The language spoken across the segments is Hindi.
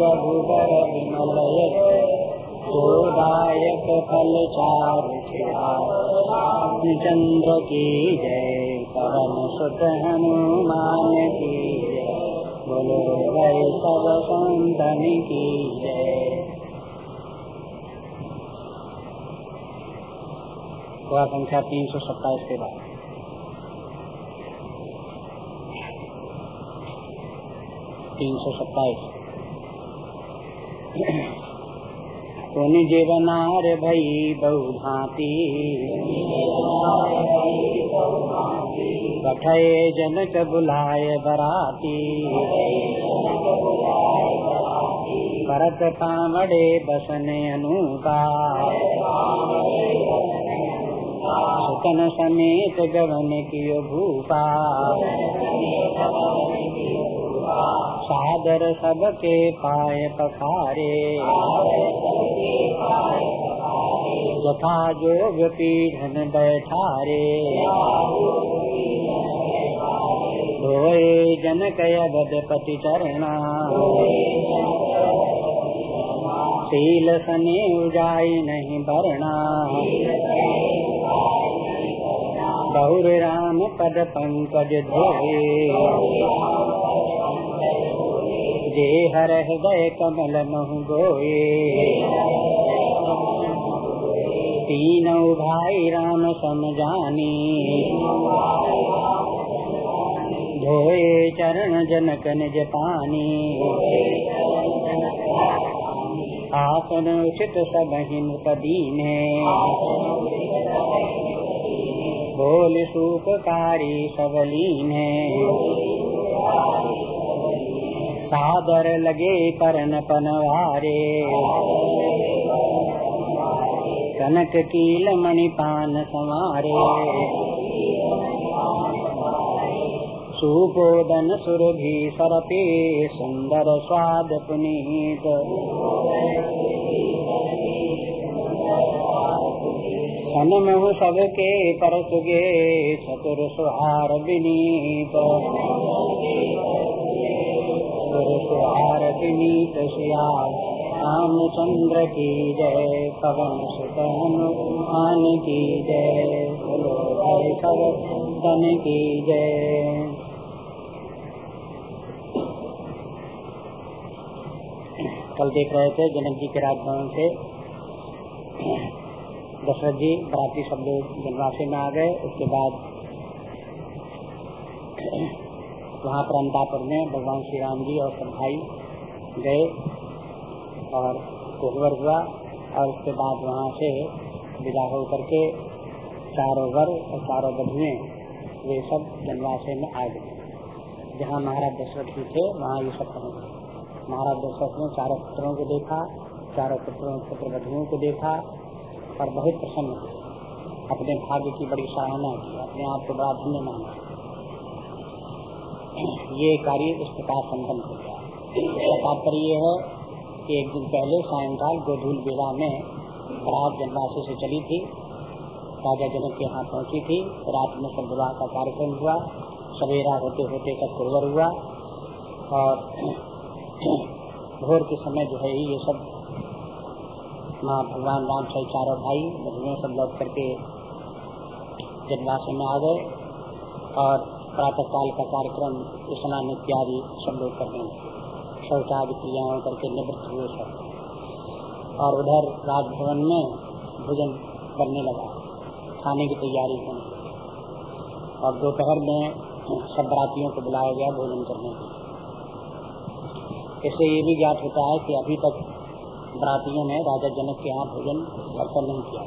रघुबर विमल जोदायक फल चारु चंद्र की जय सुत हनुमान की बोलो सब संतन की जय संख्या तीन सौ सत्ताईस के बाद तीन सौ सत्ताईस। सोनी जीवनार भई बहु भांति कठय जनक बुलाए बराती। करत कामड़े बसने अनुका सुतन समेत गवन कियो भूपा। सादर सबके पाए पखारे यथा जोग पीढ़न बैठारे। धोए जनक पति चरणा शील सने उजाई नहीं भरना बहुर राम पद पंकज धोए हर हृदय कमल गोए तीनों भाई राम समझानी धोए चरण जनक निज पानी। आसन उचित सब हिमपदीने बोल सूपकारी सबलीन सादर लगे करन पनवारे। कनक कील मणिपान समारे सुबोधन सुरभि सरपे सुंदर स्वाद पुनीत। सनमहु सबके परसुगे चतुर सुहार विनीत। विनीत सियाल रामचंद्र की जय पवन सुत हनुमान की जय बोलो की जय कल देख रहे थे जनक जी के राजभवन से। दशरथ जी बराती सब लोग जनवासी में आ गए, उसके बाद वहाँ पर अंतापुर में भगवान श्री राम जी और सब भाई गए और कोहबर हुआ और उसके बाद वहाँ से विदा हो करके चारों वर और चारों बधुए वे सब जनवासे में आ गए। जहाँ महाराज दशरथ जी थे, वहाँ ये सब पहुँच। महाराज दशरथ ने चारों पुत्रों को देखा, चारों पुत्रों पुत्र बधुओं को देखा और बहुत प्रसन्न अपने भाग्य की बड़ी सराहना की, अपने आप को बड़ा धन्य माना। ये कार्य इस प्रकार संपन्न हो गया। इसका तात्पर्य है कि एक दिन पहले सायंकाल गोधूल बेला में रात जनवासी से चली थी, राजा जनक के यहाँ पहुँची थी, रात में सब विवाह का कार्यक्रम हुआ, सवेरा होते होते सब कुरवर हुआ और भोर के समय जो है ये सब माँ भगवान राम सही चारों भाई बधुएँ सब लौट करके जनवासी में आ गए और प्रातः काल का कार्यक्रम स्नान इत्यादि सब लोग करने लगे शौचादि क्रियाओं करके निवृत्त हुए सब। और उधर राजभवन में भोजन करने लगा। खाने की तैयारी होने और दोपहर में सब बरातियों को बुलाया गया भोजन करने के इससे ये भी ज्ञात होता है कि अभी तक बरातियों ने राजा जनक के यहाँ भोजन घर नहीं किया।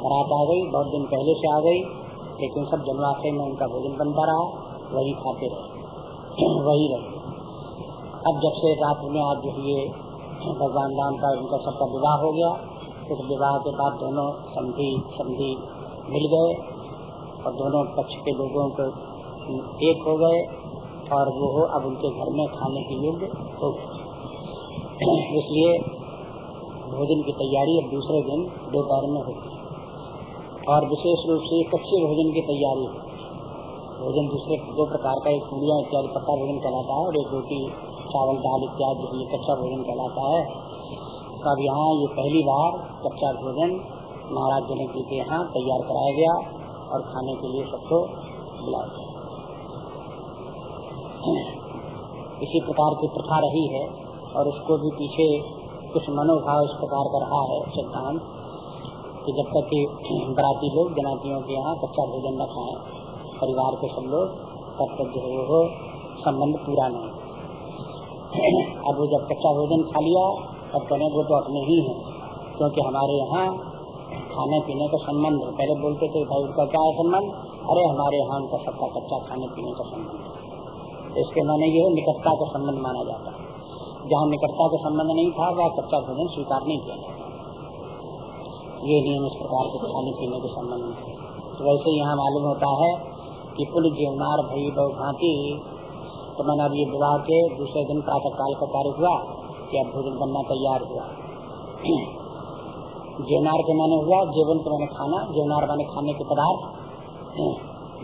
बारात आ गई, बहुत दिन पहले से आ गई। लेकिन सब जनवासे में उनका भोजन बनता रहा, वही खाते रहे, वही रहे। अब जब से रात में आज ये भगवान राम का उनका सबका विवाह हो गया, उस विवाह के बाद दोनों संधि संधि मिल गए और दोनों पक्ष के लोगों को एक हो गए और वो अब उनके घर में खाने के योग्य हो इसलिए भोजन की तैयारी अब दूसरे दिन दोपहर में होगी। और विशेष रूप से कच्चे भोजन की तैयारी भोजन दूसरे दो प्रकार का, एक पूड़िया इत्यादि पक्का भोजन कहलाता है और एक रोटी, चावल, दाल इत्यादि ये कच्चा भोजन कहलाता है। तो अब यहाँ ये पहली बार कच्चा भोजन महाराज जनक जी के यहाँ तैयार कराया गया और खाने के लिए सबको बुलाया गया। इसी प्रकार की प्रथा रही है और उसको भी पीछे कुछ मनोभाव इस प्रकार का रहा है, सिद्धांत। कि जब तक कि बराती लोग, जनातियों के यहाँ कच्चा भोजन न खाएँ, परिवार के सब लोग तब तक जो है वो संबंध पूरा नहीं अब वो जब कच्चा भोजन खा लिया, तब कहें वो तो अपने ही है, क्योंकि हमारे यहाँ खाने पीने का संबंध है। पहले बोलते थे, भाई उसका क्या है संबंध? अरे, हमारे यहाँ उनका सबका कच्चा खाने पीने का संबंध है। इसके माने ये निकटता का संबंध माना जाता है। जहाँ निकटता का संबंध नहीं था, वह कच्चा भोजन स्वीकार नहीं किया जाता। ये नियम इस प्रकार के खाने पीने के संबंध में तो वैसे यहाँ मालूम होता है कि पुल जीवनार भई बहुभांति तो मैंने अब ये विवाह के दूसरे दिन प्रातः काल का कार्य हुआ कि अब भोजन बनना तैयार हुआ। जीवनार के मैंने हुआ, जीवन के मैंने खाना जीवनार मैंने खाने के पदार्थ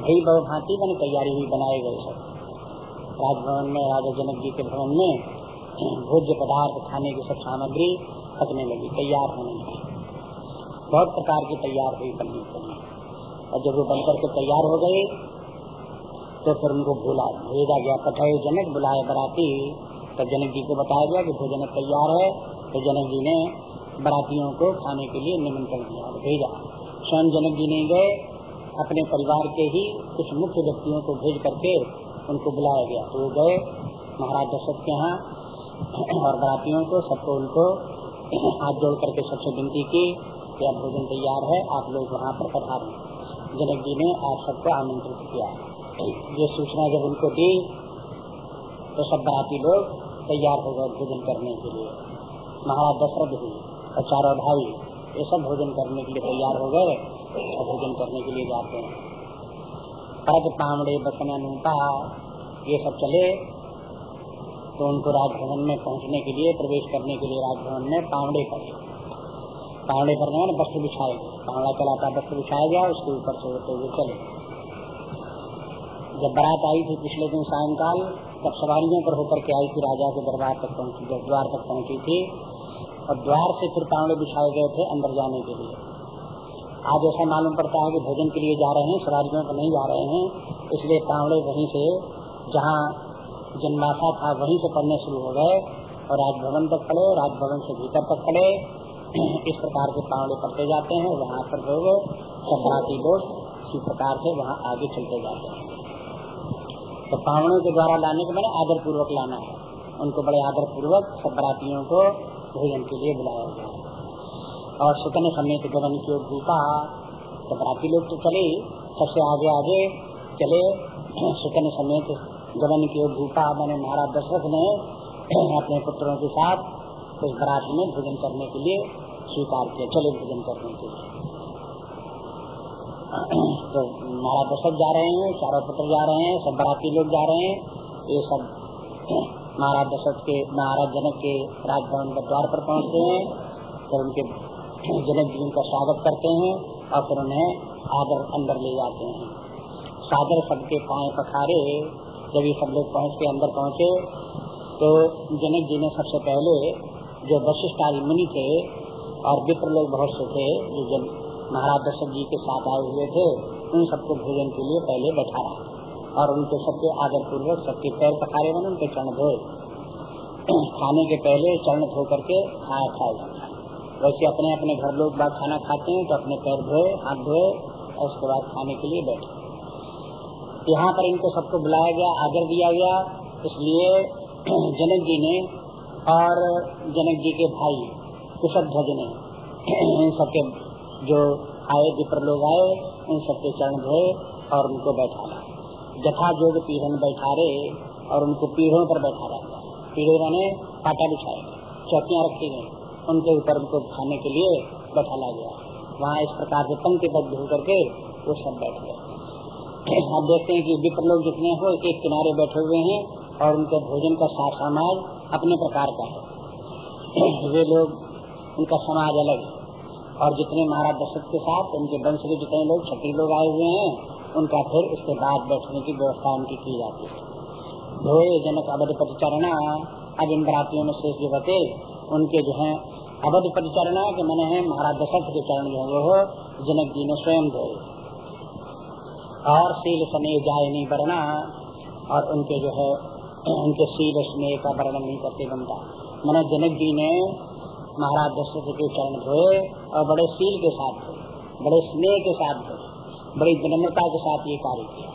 भई बहुभांति मैंने तैयारी हुई बनाए गए सब। राजभवन में, राजा जनक जी के भवन में भोज्य पदार्थ, खाने की सब सामग्री पकने लगी, तैयार होने लगी। बहुत प्रकार की तैयार हुई बनने के लिए। और जब वो बनकर के तैयार हो गए तो फिर उनको भूला भेजा गया। पठाए जनक बुलाए बराती। तो जनक जी को बताया गया कि भोजन तैयार है। तो जनक जी ने बरातियों को खाने के लिए निमंत्रण दिया और भेजा। स्वयं जनक जी ने गए। अपने परिवार के ही कुछ मुख्य व्यक्तियों को भेज करके उनको बुलाया गया। तो वो गए। महाराज दशरथ के यहाँ और बरातियों को, सबको उनको हाथ जोड़ करके सबसे विनती की। कि अब भोजन तैयार है, आप लोग वहाँ पर पधारें जनक जी ने आप सबको आमंत्रित किया। ये सूचना जब उनको दी तो सब बराती लोग तैयार हो गए भोजन करने के लिए। महाराज दशरथ भी और चारों भाई, ये सब भोजन करने के लिए तैयार हो गए और भोजन करने के लिए जाते हैं। पद पामड़े बसन अनुपा ये सब चले। तो उनको राजभवन में पहुँचने के लिए, प्रवेश करने के लिए राजभवन में पावड़े पर पावड़े पर गए वस्त्र बिछाए पावड़ा चलाता वस्त्र बिछाया गया, उसके ऊपर से होते हुए चले। जब बारात आई थी पिछले दिन सायंकाल, तब सवारियों पर होकर के आई थी, राजा के दरबार तक पहुँची, जब द्वार तक पहुँची थी। और द्वार से फिर पावड़े बिछाए गए थे अंदर जाने के लिए। आज ऐसा मालूम पड़ता है कि भोजन के लिए जा रहे हैं, सवारियों पर नहीं जा रहे हैं, इसलिए पावड़े वहीं से, जहाँ जन्माशा था, वहीं से पढ़ने शुरू हो गए। और राजभवन तक पड़े राजभवन से भीतर तक पढ़े इस प्रकार के पावड़े पढ़ते जाते हैं, वहाँ पर लोग सभ्राती लोग इसी प्रकार से वहाँ आगे चलते जाते हैं। तो पावड़ों के द्वारा लाने के मैंने आदर पूर्वक लाना है। उनको बड़े आदर पूर्वक सबको भोजन के लिए बुलाया गया और सुकन समेत गगन की भूपा तो बराती लोग तो चले, सबसे आगे आगे चले सुकन समेत गगन की ओर भूपा मैंने महाराज दशरथ ने अपने पुत्रों के साथ उस बरात में भोजन करने के लिए स्वीकार किया। चले भोजन करने के लिए। तो महाराज दशरथ जा रहे हैं, चारों पुत्र जा रहे हैं, सब बराती लोग जा रहे हैं। ये सब महाराज दशरथ के, महाराज जनक के राजभवन के द्वार पर पहुँचते हैं। फिर उनके जनक जी का स्वागत करते हैं और फिर उन्हें आदर अंदर ले जाते हैं। सादर सबके पाए पखारे, जब ये सब लोग पहुँच के अंदर पहुँचे तो जनक जी ने सबसे पहले जो वशिष्ठ आदि मुनि थे और विप्र लोग बहुत से थे, जो जब महाराज दशरथ जी के साथ आए हुए थे, उन सबको भोजन के लिए पहले बैठाया और उनके सबके आदर पूर्वक सबके पैर पखारे बने, उनके चरण धोए। खाने के पहले चरण धो करके खाया जाता वैसे अपने अपने घर लोग बात खाना खाते हैं तो अपने पैर धोए, हाथ धोए और उसके बाद खाने के लिए बैठे। यहाँ पर इनको सबको बुलाया गया, आदर दिया गया, इसलिए जनक जी ने और जनक जी के भाई, कुशल ध्वज ने इन सबके जो आए, विप्र लोग आए, उन सबके चरण धोए और उनको बैठाया जथा जोग पीढ़न बैठा रहे और उनको पीढ़ों पर बैठा रहा। पीढ़े मैंने पाटा बिछाए चौकियाँ रखी गई। उनके ऊपर उनको खाने के लिए बैठा गया। वहाँ इस प्रकार से पंक्तिबद्ध होकर के वो सब बैठ गए। आप देखते हैं कि विप्र लोग जितने हो एक किनारे बैठे हुए हैं और उनके भोजन का साथ समाज अपने प्रकार का है। वे लोग उनका समाज अलग और जितने महाराज दशरथ के साथ, उनके वंश के जितने लोग, छठी लोग आए हुए हैं, उनका फिर उसके बाद बैठने की व्यवस्था उनकी की जाती है। धोए जनक अवध चरणा अब इन बरातियों में शेष जो बते उनके जो है अवध चरणा के मैंने है महाराज दशरथ के चरण जो है वो जनक जी ने स्वयं धोए और शील समय जाय नहीं बढ़ना और उनके जो है उनके शील स्नेह का वर्णन नहीं करते बनता मैंने जनक जी ने महाराज दशरथ के चरण धोए और बड़े शील के साथ धोए, बड़े स्नेह के साथ धोए, बड़ी विनम्रता के साथ ये कार्य किया।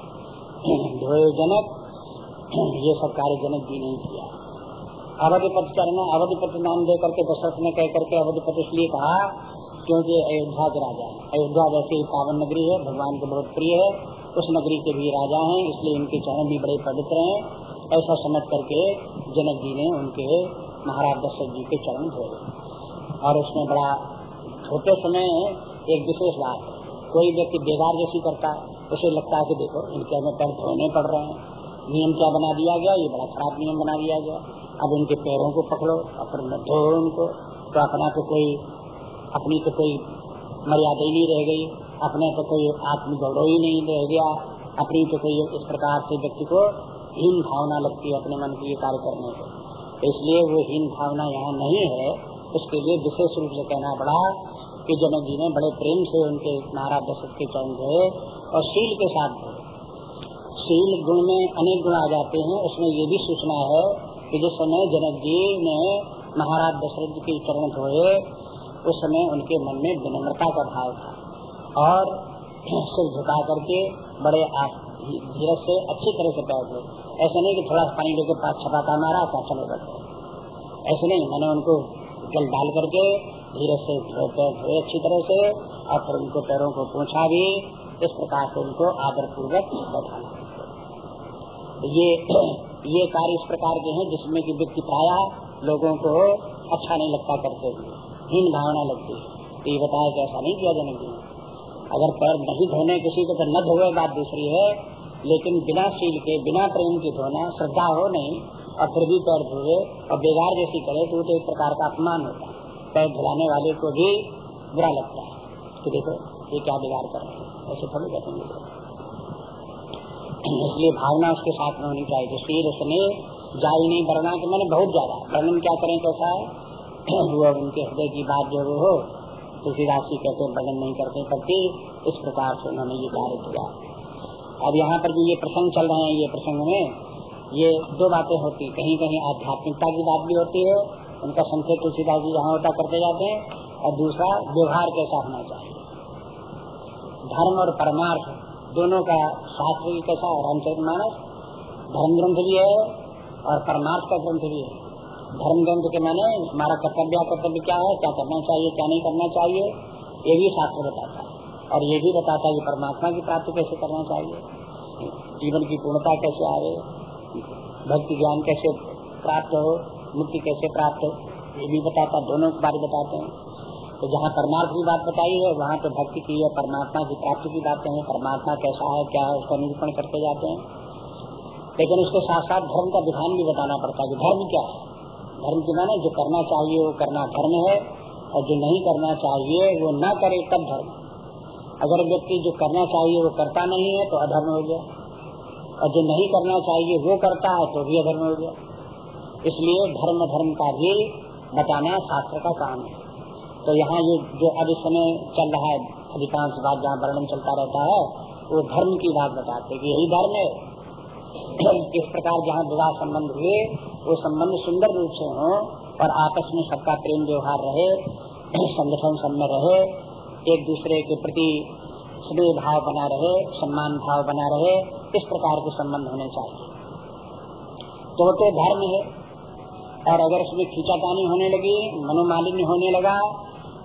धोए जनक, ये सब कार्य जनक जी ने किया। अवधिपति चरण, अवधिपति नाम दे करके दशरथ ने कह करके अवधिपति इसलिए कहा, क्योंकि अयोध्या के राजा है। अयोध्या ही पावन नगरी है, भगवान के बहुत प्रिय है, उस नगरी के भी राजा हैं, इसलिए इनके चरण भी बड़े पवित्र हैं। ऐसा समझ करके जनक जी ने उनके महाराज दशरथ जी के चरण धोए। और उसमें बड़ा धोते समय एक विशेष बात, कोई व्यक्ति बेगार जैसी करता उसे लगता है कि देखो इनके हमें पैर धोने पड़ रहे हैं। नियम क्या बना दिया गया? ये बड़ा खराब नियम बना दिया गया। अब उनके पैरों को पकड़ो और धो उनको। तो अपना तो कोई, अपनी तो कोई मर्यादा ही नहीं रह गई। अपने तो कोई आत्म गौरव ही नहीं रह गया। अपनी तो कोई इस प्रकार से व्यक्ति को हीन भावना लगती है अपने मन के लिए कार्य करने को इसलिए वो हीन भावना यहाँ नहीं है। उसके लिए विशेष रूप से कहना पड़ा कि जनक जी ने बड़े प्रेम से उनके महाराज दशरथ के चरण धोए और शील के साथ धोए शील गुण में अनेक गुण आ जाते हैं। उसमें ये भी सूचना है कि जिस समय जनक जी ने महाराज दशरथ के चरण धोए उस समय उनके मन में विनम्रता का भाव था और सिर झुका करके बड़े धीरज से अच्छी तरह से बैठ धोए ऐसा नहीं कि थोड़ा पानी लेके पास छपाता मारा क्या चलो बैठो ऐसे नहीं, मैंने उनको जल डाल करके धीरे से धोते धोए अच्छी तरह से, और फिर उनको पैरों को पूछा भी, इस प्रकार से उनको आदर पूर्वक बैठाना। ये ये कार्य इस प्रकार के हैं जिसमें कि व्यक्ति प्राय लोगों को अच्छा नहीं लगता करते हुए, हीन भावना लगती है। तो ये बताया कि ऐसा नहीं किया जाने अगर पैर नहीं धोने किसी को तो न धोए बात दूसरी है लेकिन बिना सील के, बिना प्रेम के धोना श्रद्धा हो नहीं, और फिर भी पैर धोए और बेगार जैसी करे तो एक प्रकार का अपमान होता है। पैर धुलाने वाले को भी बुरा लगता है। कि देखो, ये क्या बिगाड़ कर रहे हैं। ऐसे थोड़ी कहते इसलिए भावना उसके साथ में होनी चाहिए। तो शीर उसने जारी नहीं बढ़ना कि मैंने बहुत ज़्यादा। वर्णन क्या करें, कैसा है? वो उनके हृदय की बात जो हो, तुलसीदास जी कहते वर्णन नहीं करते करती इस प्रकार से उन्होंने ये कार्य किया। अब यहाँ पर जो ये प्रसंग चल रहे हैं, ये प्रसंग में ये दो बातें होती कहीं कहीं आध्यात्मिकता की बात भी होती है, उनका संकेत तुलसीदास जी यहाँ होता करते जाते हैं, और दूसरा व्यवहार कैसा होना चाहिए। धर्म और परमार्थ दोनों का शास्त्र भी कैसा है, रामचरित मानस धर्म ग्रंथ भी है, और परमार्थ का ग्रंथ भी है। धर्म ग्रंथ के माने हमारा कर्तव्य कर्तव्य क्या है, क्या करना चाहिए, क्या नहीं करना चाहिए, ये भी शास्त्र बताता है। और ये भी बताता है कि परमात्मा की प्राप्ति कैसे करना चाहिए? जीवन की पूर्णता कैसे आवे? भक्ति ज्ञान कैसे प्राप्त हो? मुक्ति कैसे प्राप्त हो? ये भी बताता, दोनों के बारे बताते हैं। तो जहाँ परमार्थ की बात बताई है, वहाँ तो भक्ति की है परमात्मा की प्राप्ति की बातें हैं। परमात्मा कैसा है, क्या है, उसका निरूपण करते जाते हैं। लेकिन उसके साथ साथ धर्म का विधान भी बताना पड़ता है कि धर्म क्या है? धर्म की माने जो करना चाहिए वो करना धर्म है, और जो नहीं करना चाहिए वो न करे तब धर्म। अगर व्यक्ति जो करना चाहिए वो करता नहीं है तो अधर्म हो गया। और जो नहीं करना चाहिए, वो करता है तो भी अधर्म हो गया। इसलिए धर्म धर्म का भी बताना शास्त्र का काम है। तो यहाँ ये जो अब इस समय चल रहा है, अधिकांश बात जहाँ वर्णन चलता रहता है, वो धर्म की बात बताते कि यही धर्म है। इस प्रकार जहाँ विवाह संबंध हुए, वो संबंध सुंदर रूप से हो और आपस में सबका प्रेम व्यवहार रहे, संगठन सब में रहे एक दूसरे के प्रति स्नेह भाव बना रहे, सम्मान भाव बना रहे, इस प्रकार के संबंध होने चाहिए। तो तो धर्म है, और अगर उसमें खींचातानी होने लगी, मनोमालिन्य होने लगा,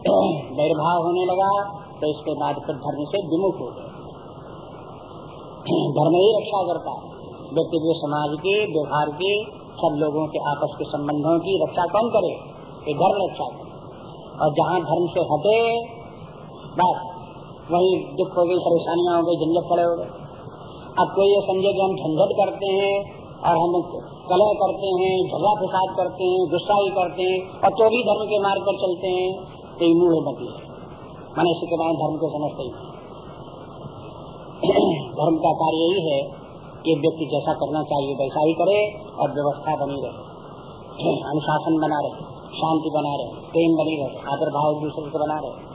वैरभाव होने लगा तो इसके बाद फिर धर्म से विमुख हो गए। धर्म ही रक्षा करता है। व्यक्ति के समाज की, व्यवहार की, सब लोगों के आपस के संबंधों की रक्षा कौन करे? ये धर्म रक्षा करे। और जहाँ धर्म से हटे बस वही दुख हो गई परेशानियाँ हो गई, झंझट खड़े हो गए। अब कोई ये समझे कि हम झंझट करते हैं और हम कलह करते हैं, झगड़ा फसाद करते हैं गुस्सा ही करते हैं और तो भी धर्म के मार्ग पर चलते हैं तो मुँह बती है मैंने इसके बाद धर्म को समझते ही धर्म का कार्य यही है कि व्यक्ति जैसा करना चाहिए, वैसा ही करे और व्यवस्था बनी रहे। अनुशासन बना रहे, शांति बना रहे, प्रेम बनी रहे आदर भाव एक दूसरे से बना रहे।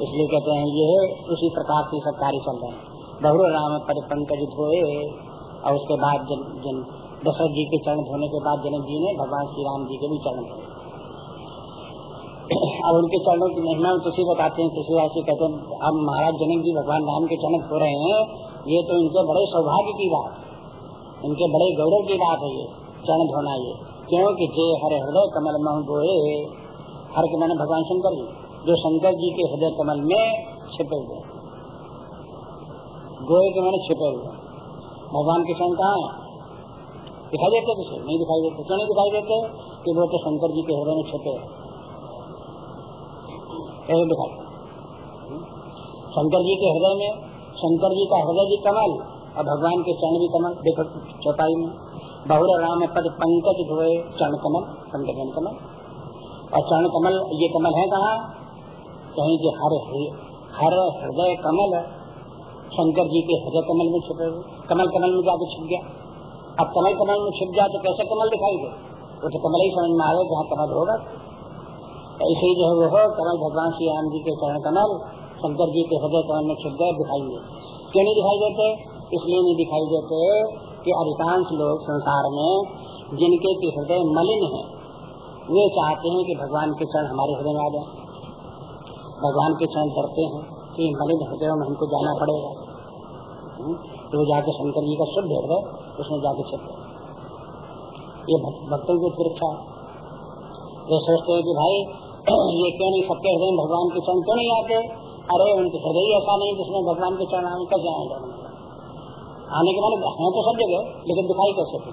इसलिए कहते हैं ये उसी प्रकार से सब कार्य चल रहे हैं। बहु राम पद पंकज धोए और उसके बाद जन, जन दशरथ जी के चरण धोने के बाद जनक जी ने भगवान श्री राम जी के भी चरण धोए। अब उनके चरणों की महिमा तुलसी बताते हैं तुलसीदास कहते हैं अब महाराज जनक जी भगवान राम के चरण धो रहे हैं ये तो इनके बड़े सौभाग्य की बात इनके बड़े गौरव की बात है ये चरण धोना ये। क्योंकि जे हर हृदय कमल मह गोए हर के मैंने भगवान शंकर जी। जो शंकर जी के हृदय कमल में छिपे हुए। गोए के मैंने छिपे हुए। भगवान के चरण कहा है? दिखाई देते किसे नहीं दिखाई देते। क्यों नहीं दिखाई देते? कि वो तो शंकर जी के हृदय में छिपे ऐसे दिखाई शंकर जी के हृदय में, शंकर जी का हृदय भी कमल और भगवान के चरण भी कमल। देखो, चौपाई में। बहुर राम पद पंकज धोए चरण कमल पंकज कमल। और चरण कमल, ये कमल है कहा? कहीं के हर हर हृदय कमल शंकर जी के हृदय कमल में छुपे हुए, कमल कमल में जाके छुप गया। अब कमल कमल में छुप जाए तो कैसे कमल दिखाई दे वो तो कमल ही समझ में आ रहे जहाँ कमल होगा। ऐसे ही जो है वो कमल भगवान श्री राम जी के चरण कमल, शंकर जी के हृदय कमल में छुप गए, दिखाई दे क्यों नहीं दिखाई देते? इसलिए नहीं दिखाई देते कि अधिकांश लोग संसार में जिनके हृदय मलिन है, वे चाहते हैं कि भगवान के चरण हमारे हृदय में आ जाए। भगवान के चरण डरते हैं कि मलिन हृदय में हमको जाना पड़ेगा। तो जाके शंकर जी का शुद्ध हृदय उसमें जाके छुप ये भक्तों की परीक्षा ये सोचते हैं कि भाई, ये क्यों नहीं सबके हृदय भगवान के चरण क्यों नहीं आते? अरे, उनके हृदय ऐसा नहीं जिसमें भगवान के चरण आने कैसे आएँगे आने के बाद है तो सब जगह, लेकिन दिखाई कैसे थे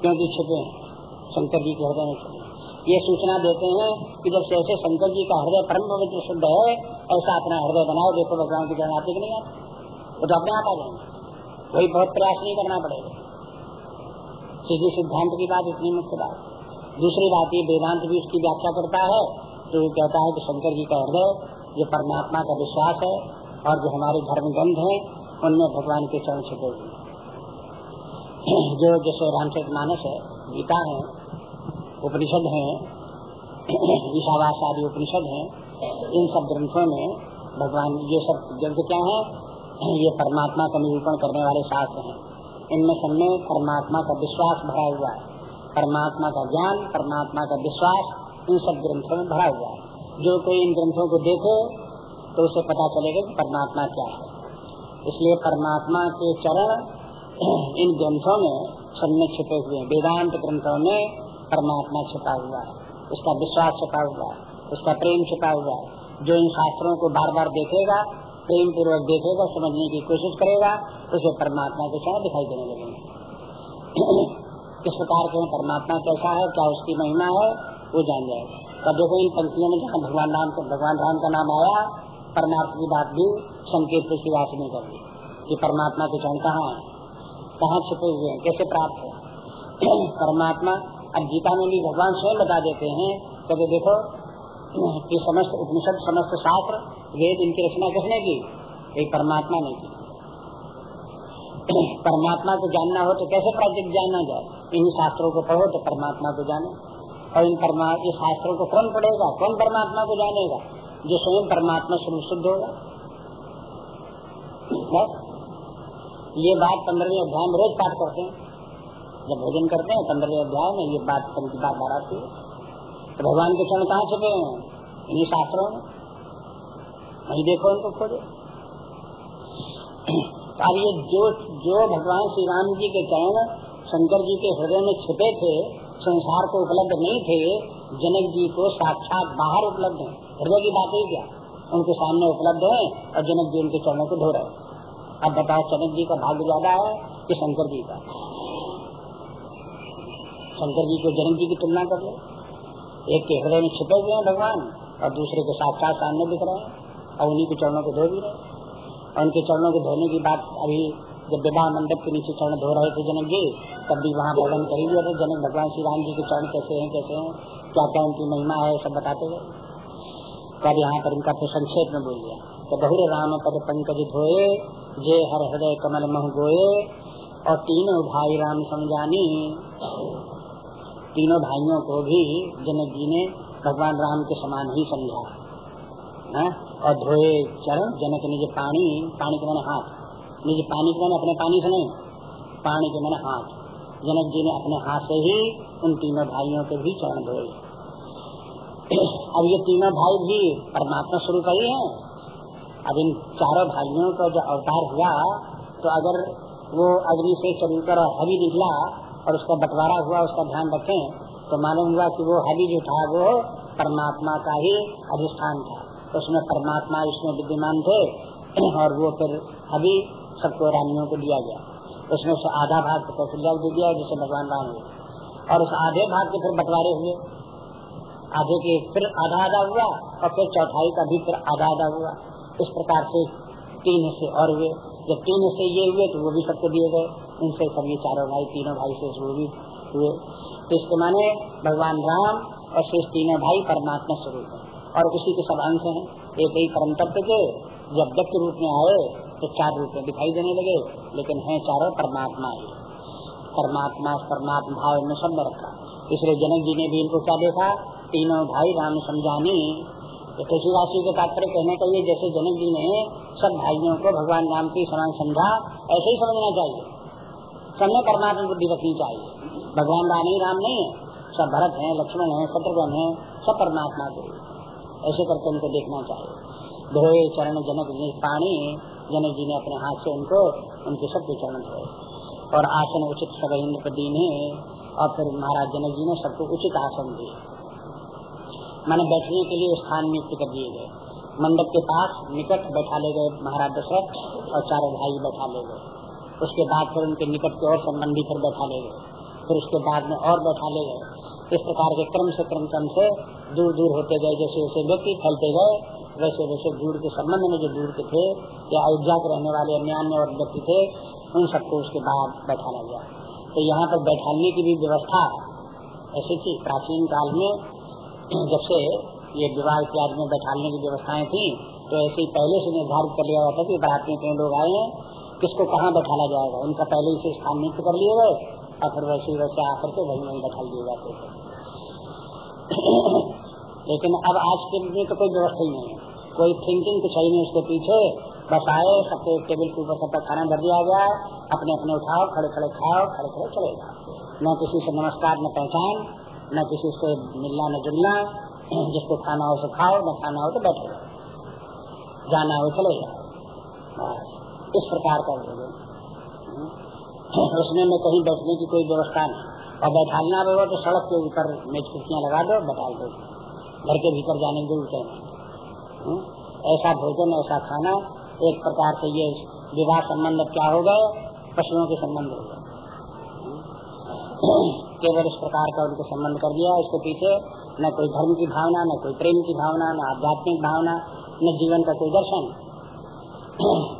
क्योंकि छिपे शंकर जी के हृदय में ये सूचना देते हैं कि जब से ऐसे शंकर जी का हृदय परम पवित्र शुद्ध है, ऐसा अपना हृदय बनाओ, देखो भगवान की चरण आते नहीं आते। वो तो अपने आप आ जाएँगे। वही बहुत प्रयास नहीं करना पड़ेगा। सीधी सिद्धांत की बात इतनी मुख्य बात। दूसरी बात ये, वेदांत भी उसकी व्याख्या करता है तो ये कहता है कि शंकर जी का हृदय, ये परमात्मा का विश्वास है, और जो हमारे धर्म ग्रंथ है, उनमें भगवान के चरण छुपे हुए जो जैसे रामचरित मानस है, गीता है उपनिषद है ईशावास आदि उपनिषद है, इन सब ग्रंथों में भगवान ये सब ग्रंथ क्या है? ये परमात्मा का निरूपण करने वाले शास्त्र हैं। इनमें सब में परमात्मा का विश्वास भरा हुआ है। परमात्मा का ज्ञान, परमात्मा का विश्वास इन सब ग्रंथों में भरा हुआ है। जो कोई इन ग्रंथों को देखे तो उसे पता चलेगा कि परमात्मा क्या है। इसलिए परमात्मा के चरण इन ग्रंथों में सब में छिपे हुए वेदांत ग्रंथों में परमात्मा छुपा हुआ है, उसका विश्वास छुपा हुआ है, उसका प्रेम छुपा हुआ है। जो इन शास्त्रों को बार बार देखेगा प्रेम पूर्वक देखेगा, समझने की कोशिश करेगा, उसे परमात्मा के चरण दिखाई देने लगेंगे। किस प्रकार के परमात्मा कैसा है? क्या उसकी महिमा है? वो जान जाएगा। देखो, इन पंक्तियों में जहाँ भगवान राम भगवान राम का नाम आया, परमात्मा की बात भी संकेत से सिवास नहीं कर दी कि परमात्मा के चरण कहाँ है? कहाँ छुपे हुए हैं? कैसे प्राप्त है? परमात्मा अब गीता में भी भगवान स्वयं बता देते हैं कभी देखो, कि समस्त उपनिषद, समस्त शास्त्र, वेद इनकी रचना किसने की? एक परमात्मा ने की। परमात्मा को जानना हो तो कैसे प्राकृतिक जानना जाए? इन शास्त्रों को पढ़ो तो परमात्मा को जाने। और इन परमात्मा शास्त्रों को कौन पढ़ेगा? कौन परमात्मा को जानेगा? जो स्वयं परमात्मा स्वरूप शुद्ध होगा। बस। ये बात पंद्रहवें अध्याय में रोज पाठ करते हैं। जब भोजन करते हैं, पंद्रहवें अध्याय में ये बात की बात आती है। तो भगवान के क्षण कहाँ छुपे हैं? इन्हीं शास्त्रों में। वही देखो उनको खोजो। अब ये जो जो भगवान श्री राम जी के चरण, शंकर जी के हृदय में छिपे थे, संसार को उपलब्ध नहीं थे, जनक जी को साक्षात बाहर उपलब्ध है। हृदय की बात ही क्या? उनके सामने उपलब्ध है और जनक जी उनके चरणों को धो रहे अब बताओ, जनक जी का भाग्य ज़्यादा है कि शंकर जी का? शंकर जी को जनक जी की तुलना कर लो एक के हृदय में छिपे हुए हैं भगवान, और दूसरे के साक्षात सामने दिख रहे हैं, और उन्हीं के चरणों को धो भी रहे और उनके चरणों को धोने की बात अभी जब विवाह मंडप के नीचे चरण धो रहे थे जनक जी, तब भी वहाँ भवन कर ही दिया था, जनक भगवान श्री राम जी के चरण कैसे हैं कैसे हैं? क्या क्या उनकी महिमा है, सब बताते गए तब यहाँ पर इनका फिर संक्षेप में बोल दिया तो बहुरे राम पद पंकज धोए, जे हर हृदय कमल मह गोए, और तीनों भाई राम समझानी। तीनों भाइयों को भी जनक जी ने भगवान राम के समान ही समझा। है? और धोए चरण जनक निज पानी पानी के मैंने हाथ। निज पानी के मैंने अपने पानी से नहीं पानी के मैंने हाथ। जनक जी ने अपने हाथ से ही उन तीनों भाइयों के भी चरण धोए। अब ये तीनों भाई भी परमात्मा स्वरूप ही है। अब इन चारों भाइयों का जो अवतार हुआ तो अगर वो अग्नि से चलकर हरी निकला और उसका बंटवारा हुआ, उसका ध्यान रखें तो मालूम हुआ कि वो हरी जो था, वो परमात्मा का ही अधिष्ठान था। उसमें परमात्मा इसमें विद्यमान थे, और वो फिर अभी सबको रानियों को दिया गया। उसमें से आधा भाग तो कौशल्या दे दिया, जिसे भगवान राम हुए। और उस आधे भाग के फिर बंटवारे हुए। आधे के फिर आधा आधा हुआ, और फिर चौथाई का भी फिर आधा आधा हुआ। इस प्रकार से तीन हिस्से और हुए। जब तीन हिस्से ये हुए तो वो भी सबको दिए गए। उनसे ये चारों भाई, तीनों भाई से भी हुए। तो इसके माने भगवान राम और शेष तीनों भाई परमात्मा स्वरूप है। और उसी के सब अंश है। एक ही परम तत्व के जब व्यक्त रूप में आए तो चार रूप में दिखाई देने लगे। लेकिन है चारों परमात्मा ही। परमात्मा परमात्मा भाव में सब रखा। इसलिए जनक जी ने भी इनको क्या देखा? तीनों भाई राम समझानी। तो तुलसी राशि के तात्पर्य कहने का ये जैसे जनक जी ने सब भाइयों को भगवान राम की समान समझा, ऐसे ही समझना चाहिए। सबने परमात्मा बुद्धि रखनी चाहिए। भगवान राम ही राम नहीं है। सब भरत है, लक्ष्मण है, शत्रुघ्न है, सब परमात्मा के ऐसे करके उनको देखना चाहिए। धोए चरण, जनक जी पानी जनक जी ने अपने हाथ से उनको, उनके सबके चरण धोए। और आसन उचित सब इंद्र दीने और फिर महाराज जनक जी ने सबको उचित आसन दिए। मैंने बैठने के लिए स्थान नियुक्त कर दिए गए। मंडप के पास निकट बैठा ले गए महाराज दशरथ और चारों भाई बैठा ले गए। उसके बाद फिर उनके निकट के और संबंधी फिर बैठा ले गए। फिर उसके बाद में और बैठा ले गए। इस प्रकार के क्रम से क्रम क्रम से दूर दूर होते गए, जैसे जैसे व्यक्ति फैलते गए, वैसे वैसे दूर के संबंध में जो दूर के थे या अयोध्या के रहने वाले अन्य अन्य और व्यक्ति थे, उन सबको उसके बाद बैठाना गया। तो यहाँ पर बैठाने की भी व्यवस्था ऐसी थी। प्राचीन काल में जब से ये विवाह इत्यादि में बैठाने की व्यवस्थाएँ थी तो ऐसे ही पहले से निर्धारित कर लिया जाता कि में कई लोग आए हैं। किसको कहाँ बैठाना जाएगा? उनका पहले से स्थान नियुक्त कर लिए गए, और फिर वैसे वैसे आकर के वही वही बैठा दिए जाते लेकिन अब आज के में तो कोई व्यवस्था ही नहीं है। कोई थिंकिंग कुछ है नहीं उसके पीछे। बस आए, सबके टेबल के ऊपर सबका खाना भर दिया गया। अपने अपने उठाओ, खड़े खड़े खाओ, खड़े खड़े चले जाओ। न किसी से नमस्कार, न पहचान, न किसी से मिलना, न जुलना। जिसको खाना हो तो खाओ, न खाना हो तो बैठो। जाना हो चले जाओ। बस। इस प्रकार का भोजन उसमें में कहीं बैठने की कोई व्यवस्था नहीं। और बैठालना भी हो तो सड़क के ऊपर मेज कुर्सियाँ लगा दो बैठा दो घर के भीतर जाने की ज़रूरत है हम्म? ऐसा भोजन, ऐसा खाना, एक प्रकार से ये विवाह संबंध क्या हो गए पशुओं के संबंध हो गए। हम्म? केवल इस प्रकार का उनको संबंध कर दिया। इसके पीछे न कोई धर्म की भावना, न कोई प्रेम की भावना, न आध्यात्मिक भावना, न जीवन का कोई दर्शन।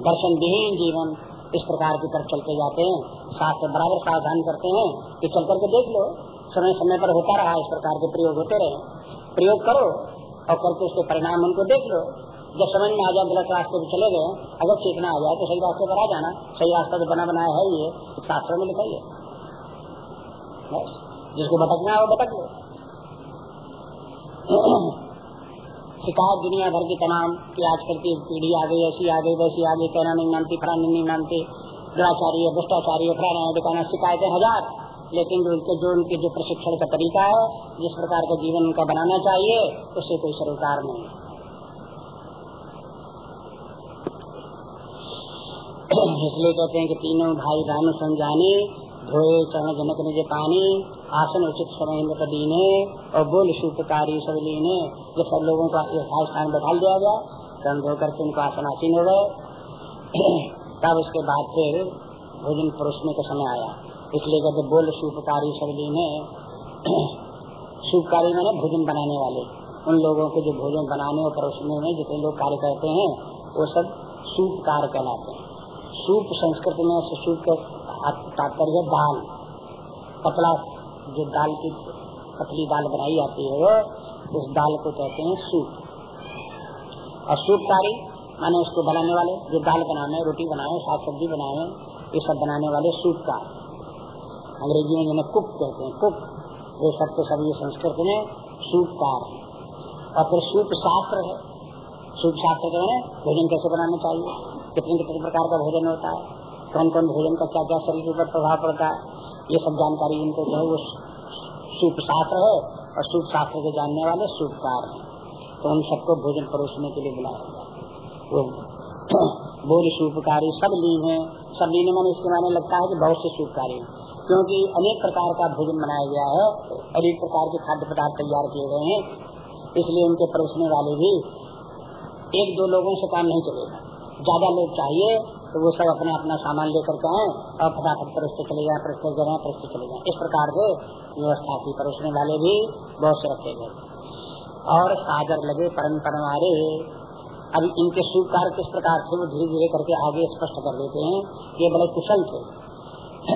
दर्शन विहीन जीवन। इस प्रकार की तरफ़ चलते जाते हैं। साथ बराबर सावधान करते हैं कि चल करके देख लो। समय समय पर होता रहा, इस प्रकार के प्रयोग होते रहे। प्रयोग करो और करके उसके परिणाम उनको देख लो। जब समझ में आ जाए, गलत रास्ते पे चले गए, अगर चेतना आ जाए तो सही रास्ते पर आ जाना। सही रास्ता तो बना बनाया है ये शास्त्रों में लिखा है जिसको भटकना है वो भटक लो। शिकायत दुनिया भर की तमाम की आजकल की पीढ़ी आ गई, ऐसी आ गई, वैसी आ गई, कहना नहीं मानती फलानी नहीं मानती, दुराचारी है भ्रष्टाचारी है फलाना है दिखाना शिकायतें हज़ार, लेकिन जो उनके जो उनके जो प्रशिक्षण का तरीका है, जिस प्रकार का जीवन उनका बनाना चाहिए, उससे कोई सरोकार नहीं। इसलिए कहते हैं कि तीनों भाई राम संजाने धोए चरण जनक निज पानी आसन उचित समय इंद्र दीने और बोल सूपकारी सब लीने जब सब लोगों का स्थान बैठा दिया गया तब धो करके उनको आसन आसीन हो गए। तब उसके बाद फिर भोजन परोसने का समय आया। इसलिए कहते बोल सूपकारी शब्दी में सूपकारी मैंने भोजन बनाने वाले। उन लोगों के जो भोजन बनाने और परोसने में जितने लोग कार्य करते हैं, वो सब सूपकार कहलाते हैं। सूप संस्कृत में सूप का तात्पर्य दाल, पतला जो दाल की पतली दाल बनाई जाती है वो उस दाल को कहते हैं सूप। और सूपकारी माने उसको बनाने वाले, जो दाल बनाने, रोटी बनाए साग सब्ज़ी बनाए, ये सब बनाने वाले सूप सूपकार। अंग्रेज़ी में जिन्हें कुक कहते हैं, कुक। ये सब के सब ये संस्कृत में सूपकार है। और फिर सूप शास्त्र है। सूप शास्त्र जो है भोजन कैसे बनाना चाहिए? कितने कितने प्रकार का भोजन होता है? कौन कौन भोजन का क्या क्या शरीर पर प्रभाव पड़ता है? ये सब जानकारी इनको जो है वो सूप शास्त्र है और सूप शास्त्र के जानने वाले सूपकार है। तो उन सबको भोजन परोसने के लिए बुलाया गया। वो बोल सूपकारी सब लीन है। सब लीन मैंने इसके माने लगता है कि बहुत से सूपकारी क्योंकि अनेक प्रकार का भोजन बनाया गया है अनेक प्रकार के खाद्य पदार्थ तैयार किए गए हैं। इसलिए उनके परोसने वाले भी एक दो लोगों से काम नहीं चलेगा। ज़्यादा लोग चाहिए तो वो सब अपना अपना सामान लेकर के आए और फटाफट परसते चले जाए परसते जगह परसते चले जाए इस प्रकार से व्यवस्था की। परोसने वाले भी बहुत से रखे गए। और सागर लगे परम परमारे। अब इनके स्वीकार किस प्रकार से वो धीरे धीरे करके आगे स्पष्ट कर देते हैं, ये बड़े कुशल थे।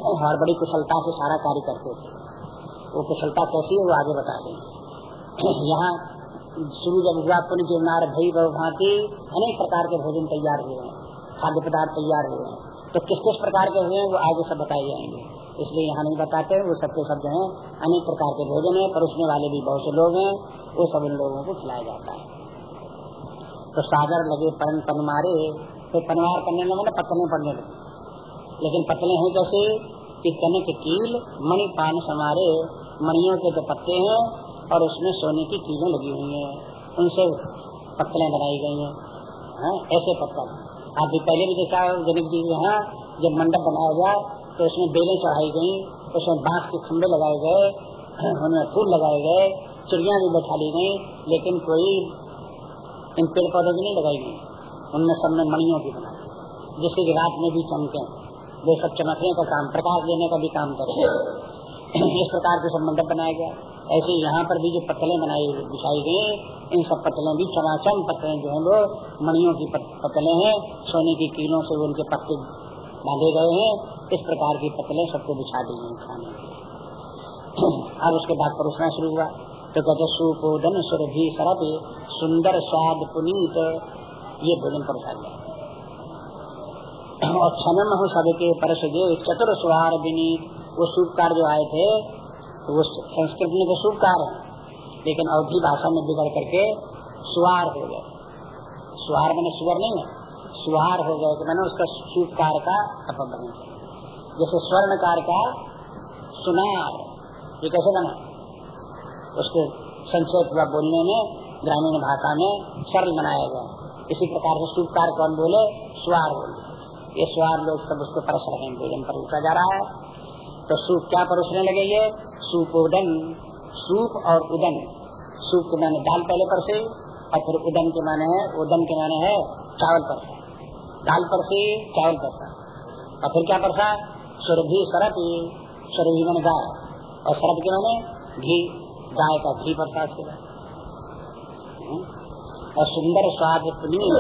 और बड़ी कुशलता से सारा कार्य करते थे। वो कुशलता कैसी है, वो आगे बता देंगे। यहाँ शुरू जब हुआ, पुण्य जीवनार भई अनेक प्रकार के भोजन तैयार हुए हैं। खाद्य पदार्थ तैयार हुए हैं। तो किस किस प्रकार के हुए हैं वो आगे सब बताए जाएँगे। इसलिए यहाँ नहीं बताते वो सबके सब जो है। अनेक प्रकार के भोजन है परोसने वाले भी बहुत से लोग हैं वो सब इन लोगों को खिलाया जाता है। तो सागर लगे पन पन मारे तो पनवार करने लगे ना पतले पड़ने लगे। लेकिन पतले हैं कैसे? कि कनक कील मणि पान समारे मणियों के जो पत्ते हैं और उसमें सोने की कीलें लगी हुई हैं। उनसे पत्तलें बनाई गई हैं। हाँ, ऐसे पत्थर आप भी पहले भी देखा जनक जी यहाँ जब मंडप बनाया गया तो उसमें बेलें चढ़ाई गई, उसमें बाँस के खंभे लगाए गए उनमें फूल लगाए गए, चिड़िया भी बैठा ली गई, लेकिन कोई इन पेड़ पौधे भी नहीं लगाई गई। उनमें सब में मणियों की बनाई जिससे कि रात में भी चमके। वो सब चमकने का काम, प्रकाश देने का भी काम करे इस प्रकार के सब मंडप बनाया गया ऐसे यहाँ पर भी जो पतले बनाई, बिछाई गई इन सब पतले भी चमाचम पतले जो है वो मणियों की पतले हैं, सोने की कीलों से उनके पत्ते बांधे गए हैं, इस प्रकार की पतले सबको बिछा दी गई खाने अब उसके बाद परोसना शुरू हुआ। तो कहते सुपोधन सुरभि सरत सुंदर स्वाद पुनीत, ये भोजन परोसा गया। और क्षण हो सबके परस जो चतुर सुहार विनीत, वो सूपकार जो आए थे, वो संस्कृत में तो सूपकार है लेकिन अवधि भाषा में बिगड़ करके सुहार हो गए। सुहार मैंने सुवर नहीं है, सुहार हो गए तो मैंने उसका सूपकार का अपबन जैसे स्वर्णकार का सुनार, ये कैसे बना? उसको संक्षेप हुआ बोलने में, ग्रामीण भाषा में सरल बनाया गया। इसी प्रकार से सूपकार कौन बोले? स्वार बोले। ये स्वार लोग सब उसको परस रहे भोजन पर उठा जा रहा है। तो सूप क्या परोसने लगे ये सूप उदन सूप और उदन। सूप के माने दाल पहले पर से, और फिर उदन के माने है उदन के माने है चावल पर दाल पर से, चावल पर और फिर क्या परसा सुरभि सरप सुरभि मैंने गाय। और सरप के माने घी, गाय का घी प्रसाद से हम्म? और सुंदर स्वाद पुनीत,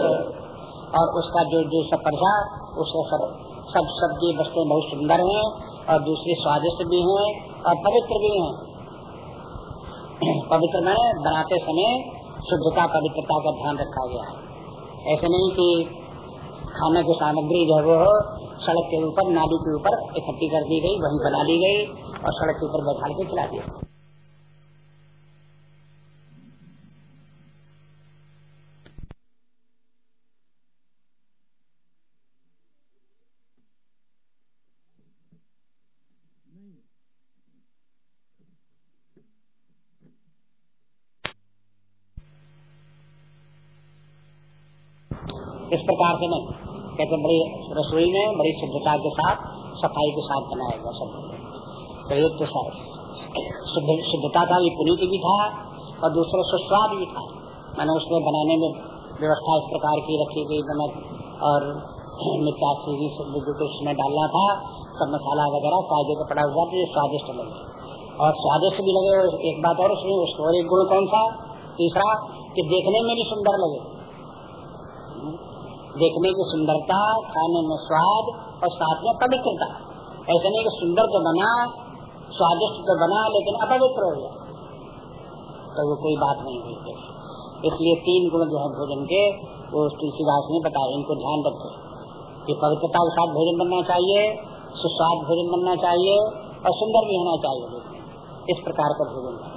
और उसका जो जो सब प्रसाद उससे सब सब सब्ज़ी वस्तु बहुत सुंदर हैं, और दूसरी स्वादिष्ट भी हैं, और पवित्र भी हैं। पवित्र में बनाते समय शुद्धता, पवित्रता का ध्यान रखा गया है। ऐसे नहीं कि खाने की सामग्री जो वो सड़क के ऊपर, नाली के ऊपर इकट्ठी कर दी गई, वहीं बना ली गई और सड़क के ऊपर बैठा के खिला दिया। इस प्रकार से नहीं। कहते बड़ी रसोई में, बड़ी शुद्धता के साथ, सफ़ाई के साथ बनाया गया सब। तो एक तो शुद्धता का भी पुनीत भी था, और दूसरा सुस्वाद भी था। मैंने उसमें बनाने में व्यवस्था इस प्रकार की रखी गई नमक और उसमें डालना था, सब मसाला वगैरह कायदे का पड़ा हुआ था स्वादिष्ट लगे और स्वादिष्ट भी लगे, एक बात और, उसमें उसको और एक गुण कौन सा? तीसरा, कि देखने में भी सुंदर लगे। देखने की सुंदरता खाने में स्वाद और साथ में पवित्रता। ऐसे नहीं कि सुंदर तो बना, स्वादिष्ट तो बना, लेकिन अपवित्र हो गया। तो वो कोई बात नहीं हुई इसलिए तीन गुण जो है भोजन के, वो तुलसीदास ने बताया इनको ध्यान रखे। कि पवित्रता के साथ भोजन बनना चाहिए, सुस्वाद भोजन बनना चाहिए और सुंदर भी होना चाहिए। इस प्रकार का भोजन।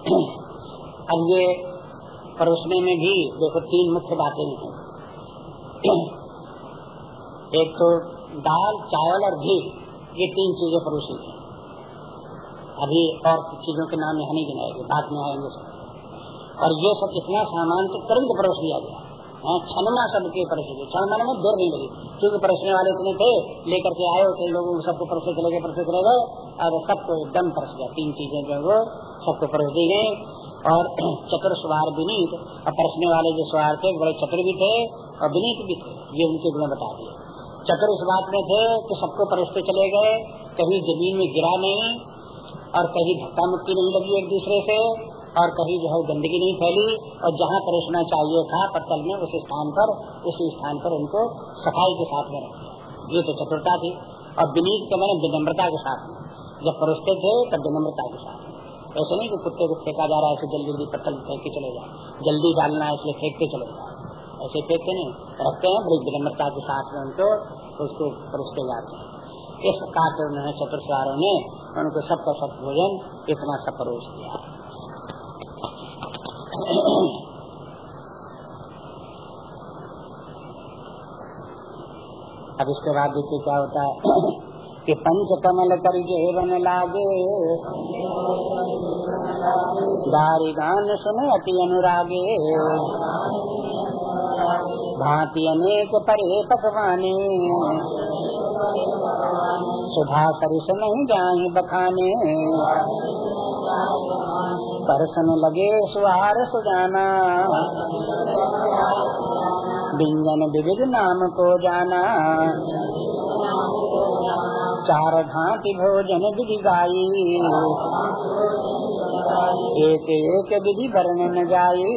अब ये परोसने में भी देखो तीन मुख्य बातें हैं। एक तो दाल चावल और घी ये तीन चीज़ें परोसी हैं। अभी और चीज़ों के नाम यहाँ नहीं गिनाएँगे बाद में आएँगे सब। और ये सब इतना सामान तो तुरंत परोस दिया गया। हाँ, छनमा सबके परोसे गए छन माने में देर नहीं लगी क्योंकि परोसने वाले इतने थे लेकर के आए कई लोगों को सबको परोसे चले गए परोसे चले गए और सबको एकदम परोस गया तीन चीज़ें जो वो सबको परोस दी गई। और चतुर सवार विनीत, और परसने वाले जो सवार थे, बड़े चतुर भी थे और विनीत भी थे, ये उनके गुण बता दिए। चतुर इस बात में थे कि सबको परसते चले गए कहीं ज़मीन में गिरा नहीं, और कहीं धक्का मुक्की नहीं लगी एक दूसरे से, और कहीं जो है गंदगी नहीं फैली, और जहाँ परोसना चाहिए था, पत्तल में उस स्थान पर, उसी स्थान पर उनको सफ़ाई के साथ में रख। ये तो चतुरता थी। और विनीत के मैंने विनम्रता के साथ में। जब परोसते थे, तब विनम्रता के साथ ऐसे नहीं कि कुत्ते को फेंका जा रहा है जल्दी जल्दी पत्थर फेंक के चले जाए। जल्दी डालना है, इसलिए फेंक के चले जाए। ऐसे फेंकते नहीं, रखते हैं, बड़ी विनम्रता के साथ में उनको, उसको परोसते जाते हैं। इस प्रकार से उन्होंने चतुर्सवारों ने, उनको सबका सब भोजन इतना सब परोस दिया। अब इसके बाद देखिए क्या होता है। कि पंच कमल कर जेवन लागे। दारी गान सुन अति अनुरागे। भांति अनेक परे पकवाने। सुधा सरिस नहीं जाए बखाने। परसन लगे सुहार सुजाना। व्यंजन विविध नाम को जाना। चार घाटी भोजन विधि गाई एक एक विधि वर्णन गाई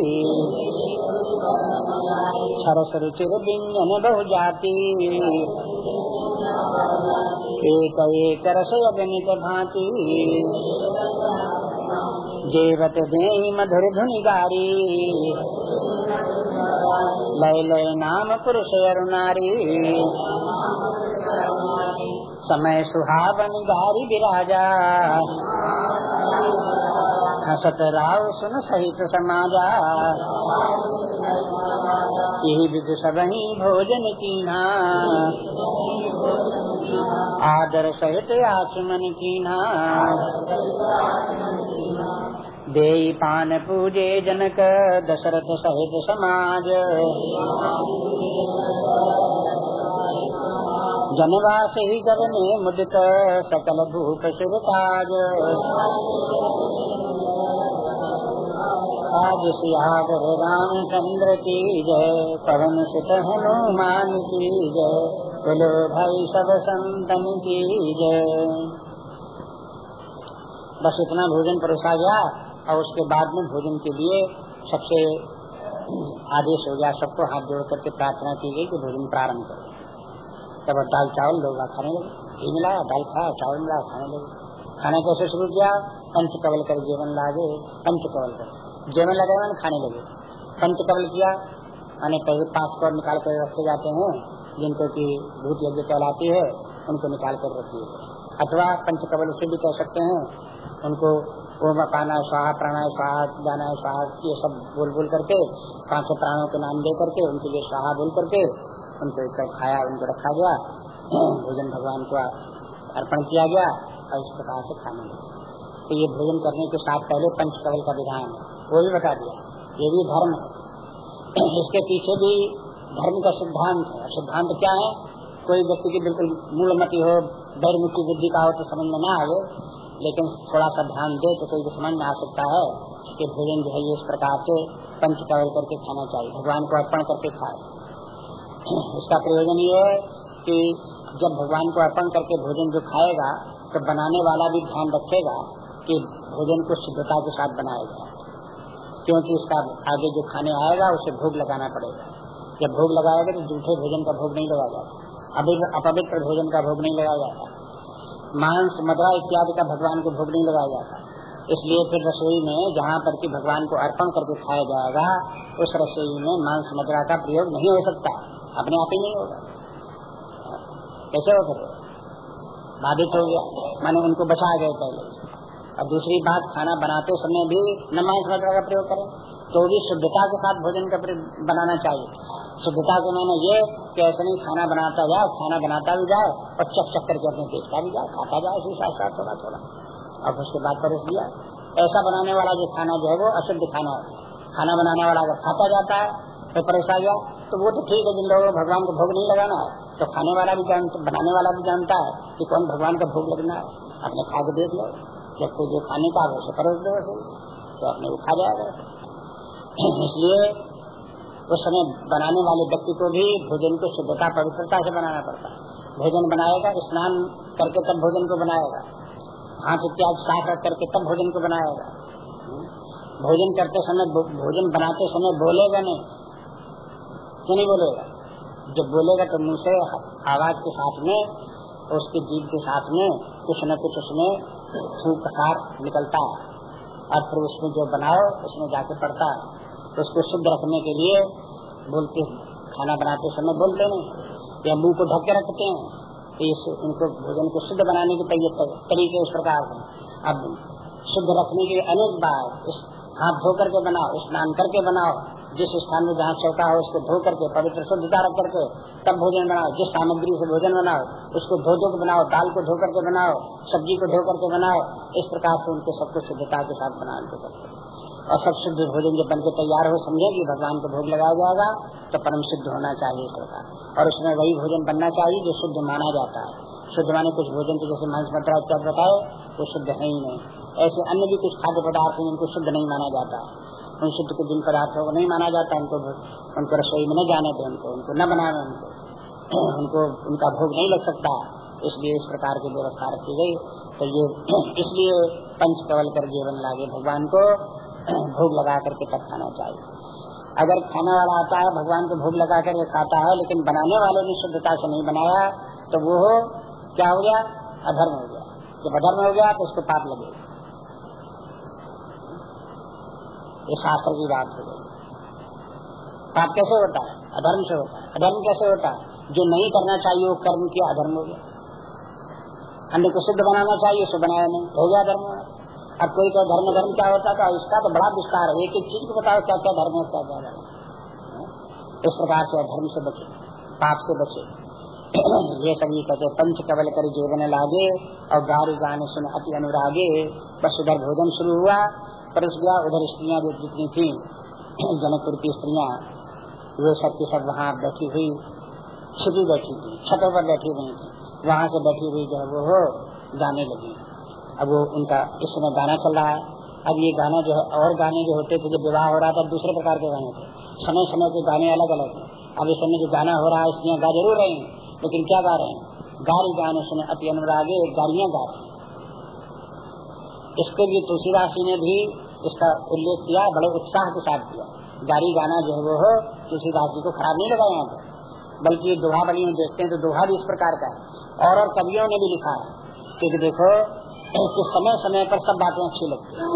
छरस रुचिर व्यंजन बहु जाती एक एक रस अगणित भांति। जेवत दे मधुर धुनि गारी। लय लय नाम पुरुष अरुणारी। समय सुहावन गारी विराजा। हसत राव सुन सहित समाजा। यही विध सबही भोजन कीना आदर सहित आचमन कीना दे पान पूजे जनक दशरथ सहित समाज। जनवास ही गगने मुदित सकल भूप शिवताज। आज सियावर रामचंद्र की जय, पवन सुत हनुमान की जय, बोलो भाई सब संतन की जय। बस इतना भोजन परोसा गया, और उसके बाद में भोजन के लिए सबसे आदेश हो गया, सबको हाथ जोड़ करके प्रार्थना की गई कि भोजन प्रारंभ करो। तब दाल चावल लोग खाने लगे। घी मिलाया दाल खाया चावल मिलाया खाने लगे। खाना कैसे शुरू किया, पंच कवल कर जीवन लागे, पंच कवल कर। जीवन लगे मैंने खाने लगे। पंच कवल किया, मैंने पहले पाँच कवल निकाल कर रखे जाते हैं, जिनको की भूत यज्ञ कहलाती है, उनको निकाल कर रखी है। अथवा पंच कवल उसे भी कह सकते हैं, उनको ओम पाना स्वाहा प्राणा स्वाहा जाना स्वाहा, ये सब बोल बोल करके, पाँचों प्राणों के नाम दे करके, उनके लिए स्वाहा बोल करके उनको एक खाया, उनको रखा गया, भोजन भगवान को अर्पण किया गया, और इस प्रकार से खाने लगे तो ये भोजन करने के साथ पहले पंचकवल का विधान वो भी बता दिया। ये भी धर्म है। इसके पीछे भी धर्म का सिद्धांत है। सिद्धांत क्या है? कोई व्यक्ति की बिल्कुल मूलमती हो बैरमुखी बुद्धि का हो तो समझ में ना आए लेकिन थोड़ा सा ध्यान दे तो कोई समझ में आ सकता है कि भोजन जो है ये इस प्रकार से पंच कवल करके खाना चाहिए। भगवान को अर्पण करके खाए। इसका प्रयोजन ये है कि जब भगवान को अर्पण करके भोजन जो खाएगा तो बनाने वाला भी ध्यान रखेगा कि भोजन को शुद्धता के साथ बनाएगा। क्योंकि इसका आगे जो खाने आएगा, उसे भोग लगाना पड़ेगा। जब भोग लगाएगा तो जूठे भोजन का भोग नहीं लगाया जाता। अभी अपवित्र भोजन का भोग नहीं लगाया जाता। मांस, मदरा इत्यादि का भगवान को भोग नहीं लगाया जाता। इसलिए फिर रसोई में, जहाँ पर कि भगवान को अर्पण करके खाया जाएगा, उस रसोई में मांस, मदरा का प्रयोग नहीं हो सकता। अपने आप ही नहीं होगा। कैसे हो फिर बाधित हो गया। मैंने उनको बचा गए पहले। और दूसरी बात, खाना बनाते समय भी न मांस मदरा का प्रयोग करें तो भी शुद्धता के साथ भोजन का बनाना चाहिए। शुद्धता के मैंने ये कि ऐसे नहीं खाना बनाता जाए, खाना बनाता भी जाए और चक चक करके अपने देखता भी जाए, खाता जाए, उसी साथ साथ थोड़ा थोड़ा। और उसके बाद परोस दिया ऐसा बनाने वाला जो खाना जो है वो अशुद्ध खाना खाना बनाने वाला अगर खाता जाता है तो परोसा गया तो वो तो ठीक है, जिन लोगों को भगवान को भोग नहीं लगाना है तो खाने वाला भी जानता, बनाने वाला भी जानता है कि कौन भगवान का भोग लगना है। अपने खा के देख लो, जब कोई जो खाने का वैसे परोस दो तो अपने वो खा जाएगा। इसलिए उस समय बनाने वाले व्यक्ति को भी भोजन को शुद्धता, पवित्रता से बनाना पड़ता है। भोजन बनाएगा, स्नान करके तब भोजन को बनाएगा। हाथ इत्यादि साफ़ रख करके तब भोजन को बनाएगा। भोजन करते समय भोजन बनाते समय बोलेगा नहीं। क्यों नहीं बोलेगा जब बोलेगा तो मुँह से आवाज़ के साथ में, उसके जीव के साथ में, कुछ न कुछ उसमें थूक प्रकार निकलता है। और फिर उसमें जो बनाओ, उसमें जाके पड़ता है। तो उसको शुद्ध रखने के लिए बोलते खाना बनाते समय बोलते नहीं या मुँह को ढक के रखते हैं। तो इस उनको भोजन को शुद्ध बनाने के तरीके इस प्रकार से। अब शुद्ध रखने के अनेक बार हाथ धो करके बनाओ, स्नान करके बनाओ। जिस स्थान में जहाँ चौका हो, उसको धो करके, पवित्र शुद्धता रख करके, तब भोजन बनाओ। जिस सामग्री से भोजन बनाओ, उसको धो धो के बनाओ, दाल को धो करके बनाओ, सब्ज़ी को धो करके बनाओ, इस प्रकार से उनको सबको शुद्धता के साथ बना के सकते और सब शुद्ध भोजन जब बन के तैयार हो, समझे कि भगवान को भोग लगाया जाएगा तो परम शुद्ध होना चाहिए इस प्रकार। और उसमें वही भोजन बनना चाहिए जो शुद्ध माना जाता है। शुद्ध माने कुछ भोजन तो जैसे मांस इत्यादि बताए, वो शुद्ध है ही नहीं। ऐसे अन्य भी कुछ खाद्य पदार्थ हैं जिनको शुद्ध नहीं माना जाता। उन शुद्ध के जिन पदार्थों को नहीं माना जाता, उनको उनको रसोई में न जाने दे, उनको उनको न बनाने उनको। उनको, उनका भोग नहीं लग सकता। इसलिए इस प्रकार की व्यवस्था रखी गई। तो ये, इसलिए पंच कवल कर जीवन लागे भगवान को। भोग लगा करके तब खाना चाहिए। अगर खाने वाला आता है, भगवान को भोग लगा कर खाता है, लेकिन बनाने वाले ने शुद्धता से नहीं बनाया तो वो क्या हो गया? अधर्म हो गया। जब अधर्म हो गया तो उसको पाप लगे ये शास्त्र की बात हो। गई पाप कैसे होता है? अधर्म से होता है। अधर्म कैसे होता है? जो नहीं करना चाहिए, वो कर्म किया, अधर्म हो गया। अन्य को शुद्ध बनाना चाहिए शुद्ध बनाया नहीं। हो गया धर्म अब कोई का धर्म धर्म क्या होता था इसका तो बड़ा विस्तार है। एक एक चीज़ को बताओ क्या क्या धर्म है क्या क्या धर्म इस प्रकार से धर्म से बचे, पाप से बचे। ये सब ये कहते पंच कवल कर जीवन लागे, और गारू गाने सुन अति अनुरागे। बस उधर भोजन शुरू हुआ। पर उस गया, उधर स्त्रियाँ जो जितनी थी, जनकपुर की स्त्रियाँ, वे सब की सब वहाँ बैठी हुई, छिपी बैठी थी छतों पर बैठी हुई थी। वहाँ से बैठी हुई जो है वो हो गाने लगी। अब वो उनका इस समय गाना चल रहा है। अब ये गाना जो है, और गाने जो होते थे, जब विवाह हो रहा था, दूसरे प्रकार के गाने थे। समय समय के गाने अलग अलग थे। अब इस समय जो गाना हो रहा है इसलिए गा ज़रूर रहे लेकिन क्या गा रहे हैं? गारी गाने सुने, अति अनुरागे गाड़ियाँ गा रहे इसको भी तुलसीदास जी ने भी इसका उल्लेख किया, बड़े उत्साह के साथ किया। गाड़ी गाना जो है वो हो, तुलसीदास जी को खराब नहीं लगा यहाँ पे। बल्कि दोहा बली में देखते हैं तो दोहा भी इस प्रकार का है। और और कवियों ने भी लिखा है कि देखो, कि समय समय पर सब बातें अच्छी लगती हैं।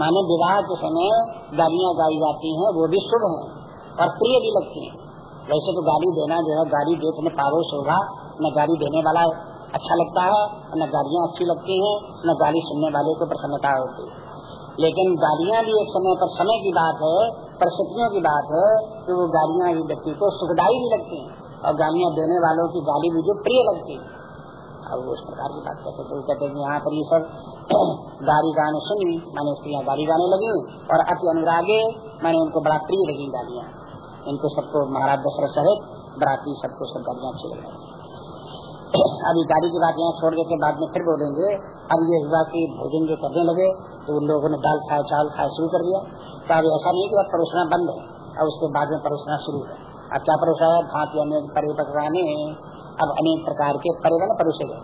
माने विवाह के समय गालियाँ गाई जाती हैं, वो भी शुभ हैं और प्रिय भी लगती हैं। वैसे तो गाली देना जो है, गाली दे तुम्हें पारो शोभा न गाली देने वाला अच्छा लगता है, न गालियाँ अच्छी लगती हैं, न गाली सुनने वाले को प्रसन्नता होती है। लेकिन गालियाँ भी एक समय पर समय की बात है, परिस्थितियों की बात है कि वो गालियाँ भी व्यक्ति को सुखदायी भी लगती हैं और गालियाँ देने वालों की गाली भी जो प्रिय लगती है। अब उस प्रकार की बात करते तो कहते हैं यहाँ पर ये सब गाड़ी गाने सुनी, मैंने स्त्रियाँ गाड़ी गाने लगी और अति अनुरागे, मैंने उनको बड़ा प्रिय लगी गालियाँ इनको सबको महाराज दशरथ सहित बराती सबको सब गाड़ियाँ अच्छी लगी अभी गाड़ी की बात यहाँ छोड़ के बाद में फिर बोलेंगे अब ये हुआ की भोजन जो करने लगे तो उन लोगों ने दाल खाए, चावल खाया शुरू कर दिया। तो अब ऐसा नहीं कि परोसना बंद है और उसके बाद में परोसना शुरू है। अब क्या परोसा है? भात अनेक परे पकवाने अब अनेक प्रकार के परिवहन परोसे गए।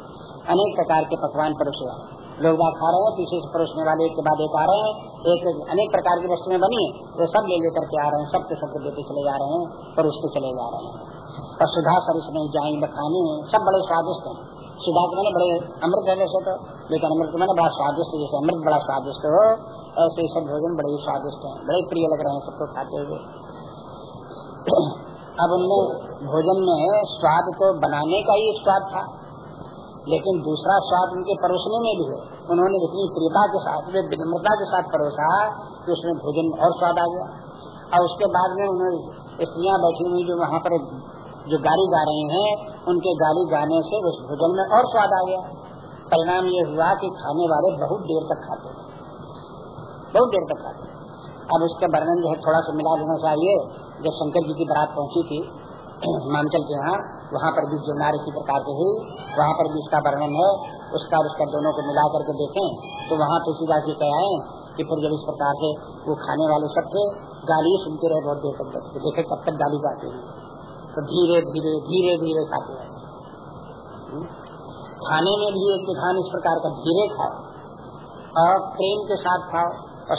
अनेक प्रकार के पकवान परोसे गए। लोग बात खा रहे हैं, पीछे से परोसने वाले एक के बाद एक आ रहे हैं, एक अनेक प्रकार की वस्तुएँ बनी है, वो सब ले लेकर के आ रहे हैं सबके सबके देते चले जा रहे हैं, परोसते चले जा रहे हैं। और सुधा सर इसमें जाए, बखाने सब बड़े स्वादिष्ट हैं। सुधा के मैंने बड़े अमृत है वैसे तो लेकिन अमृत मैंने बड़ा स्वादिष्ट जैसे अमृत बड़ा स्वादिष्ट हो, ऐसे सब भोजन बड़े ही स्वादिष्ट है। बड़े प्रिय लग रहे हैं सबको खाते हुए। अब उनमें भोजन में स्वाद तो बनाने का ही स्वाद था, लेकिन दूसरा स्वाद उनके परोसने में भी है। उन्होंने इतनी प्रियता के साथ विनम्रता के साथ परोसा कि उसमें भोजन और स्वाद आ गया। और उसके बाद में उन्होंने स्त्रियाँ बैठी हुई जो वहाँ पर जो गाली गा रही हैं, उनके गाली गाने से उस भोजन में और स्वाद आ गया। परिणाम ये हुआ कि खाने वाले बहुत देर तक खाते बहुत देर तक खाते अब उसका वर्णन जो है, थोड़ा सा मिला देना चाहिए जब शंकर जी की बारात पहुँची थी हिमाचल के यहाँ, वहाँ पर भी जुमनार इसी प्रकार से हुई, वहाँ पर भी इसका वर्णन है, उसका उसका दोनों को मिला करके देखें तो वहाँ तुलसीदास जी कह आए कि फिर जब इस प्रकार से वो खाने वाले सब थे, गाली सुनते रहे बहुत देर तक, देखे कब तक गाली गाते हैं। तो धीरे धीरे धीरे धीरे खाते हैं। हम्म? खाने में भी एक विधान इस प्रकार का धीरे खाओ और प्रेम के साथ खाओ, और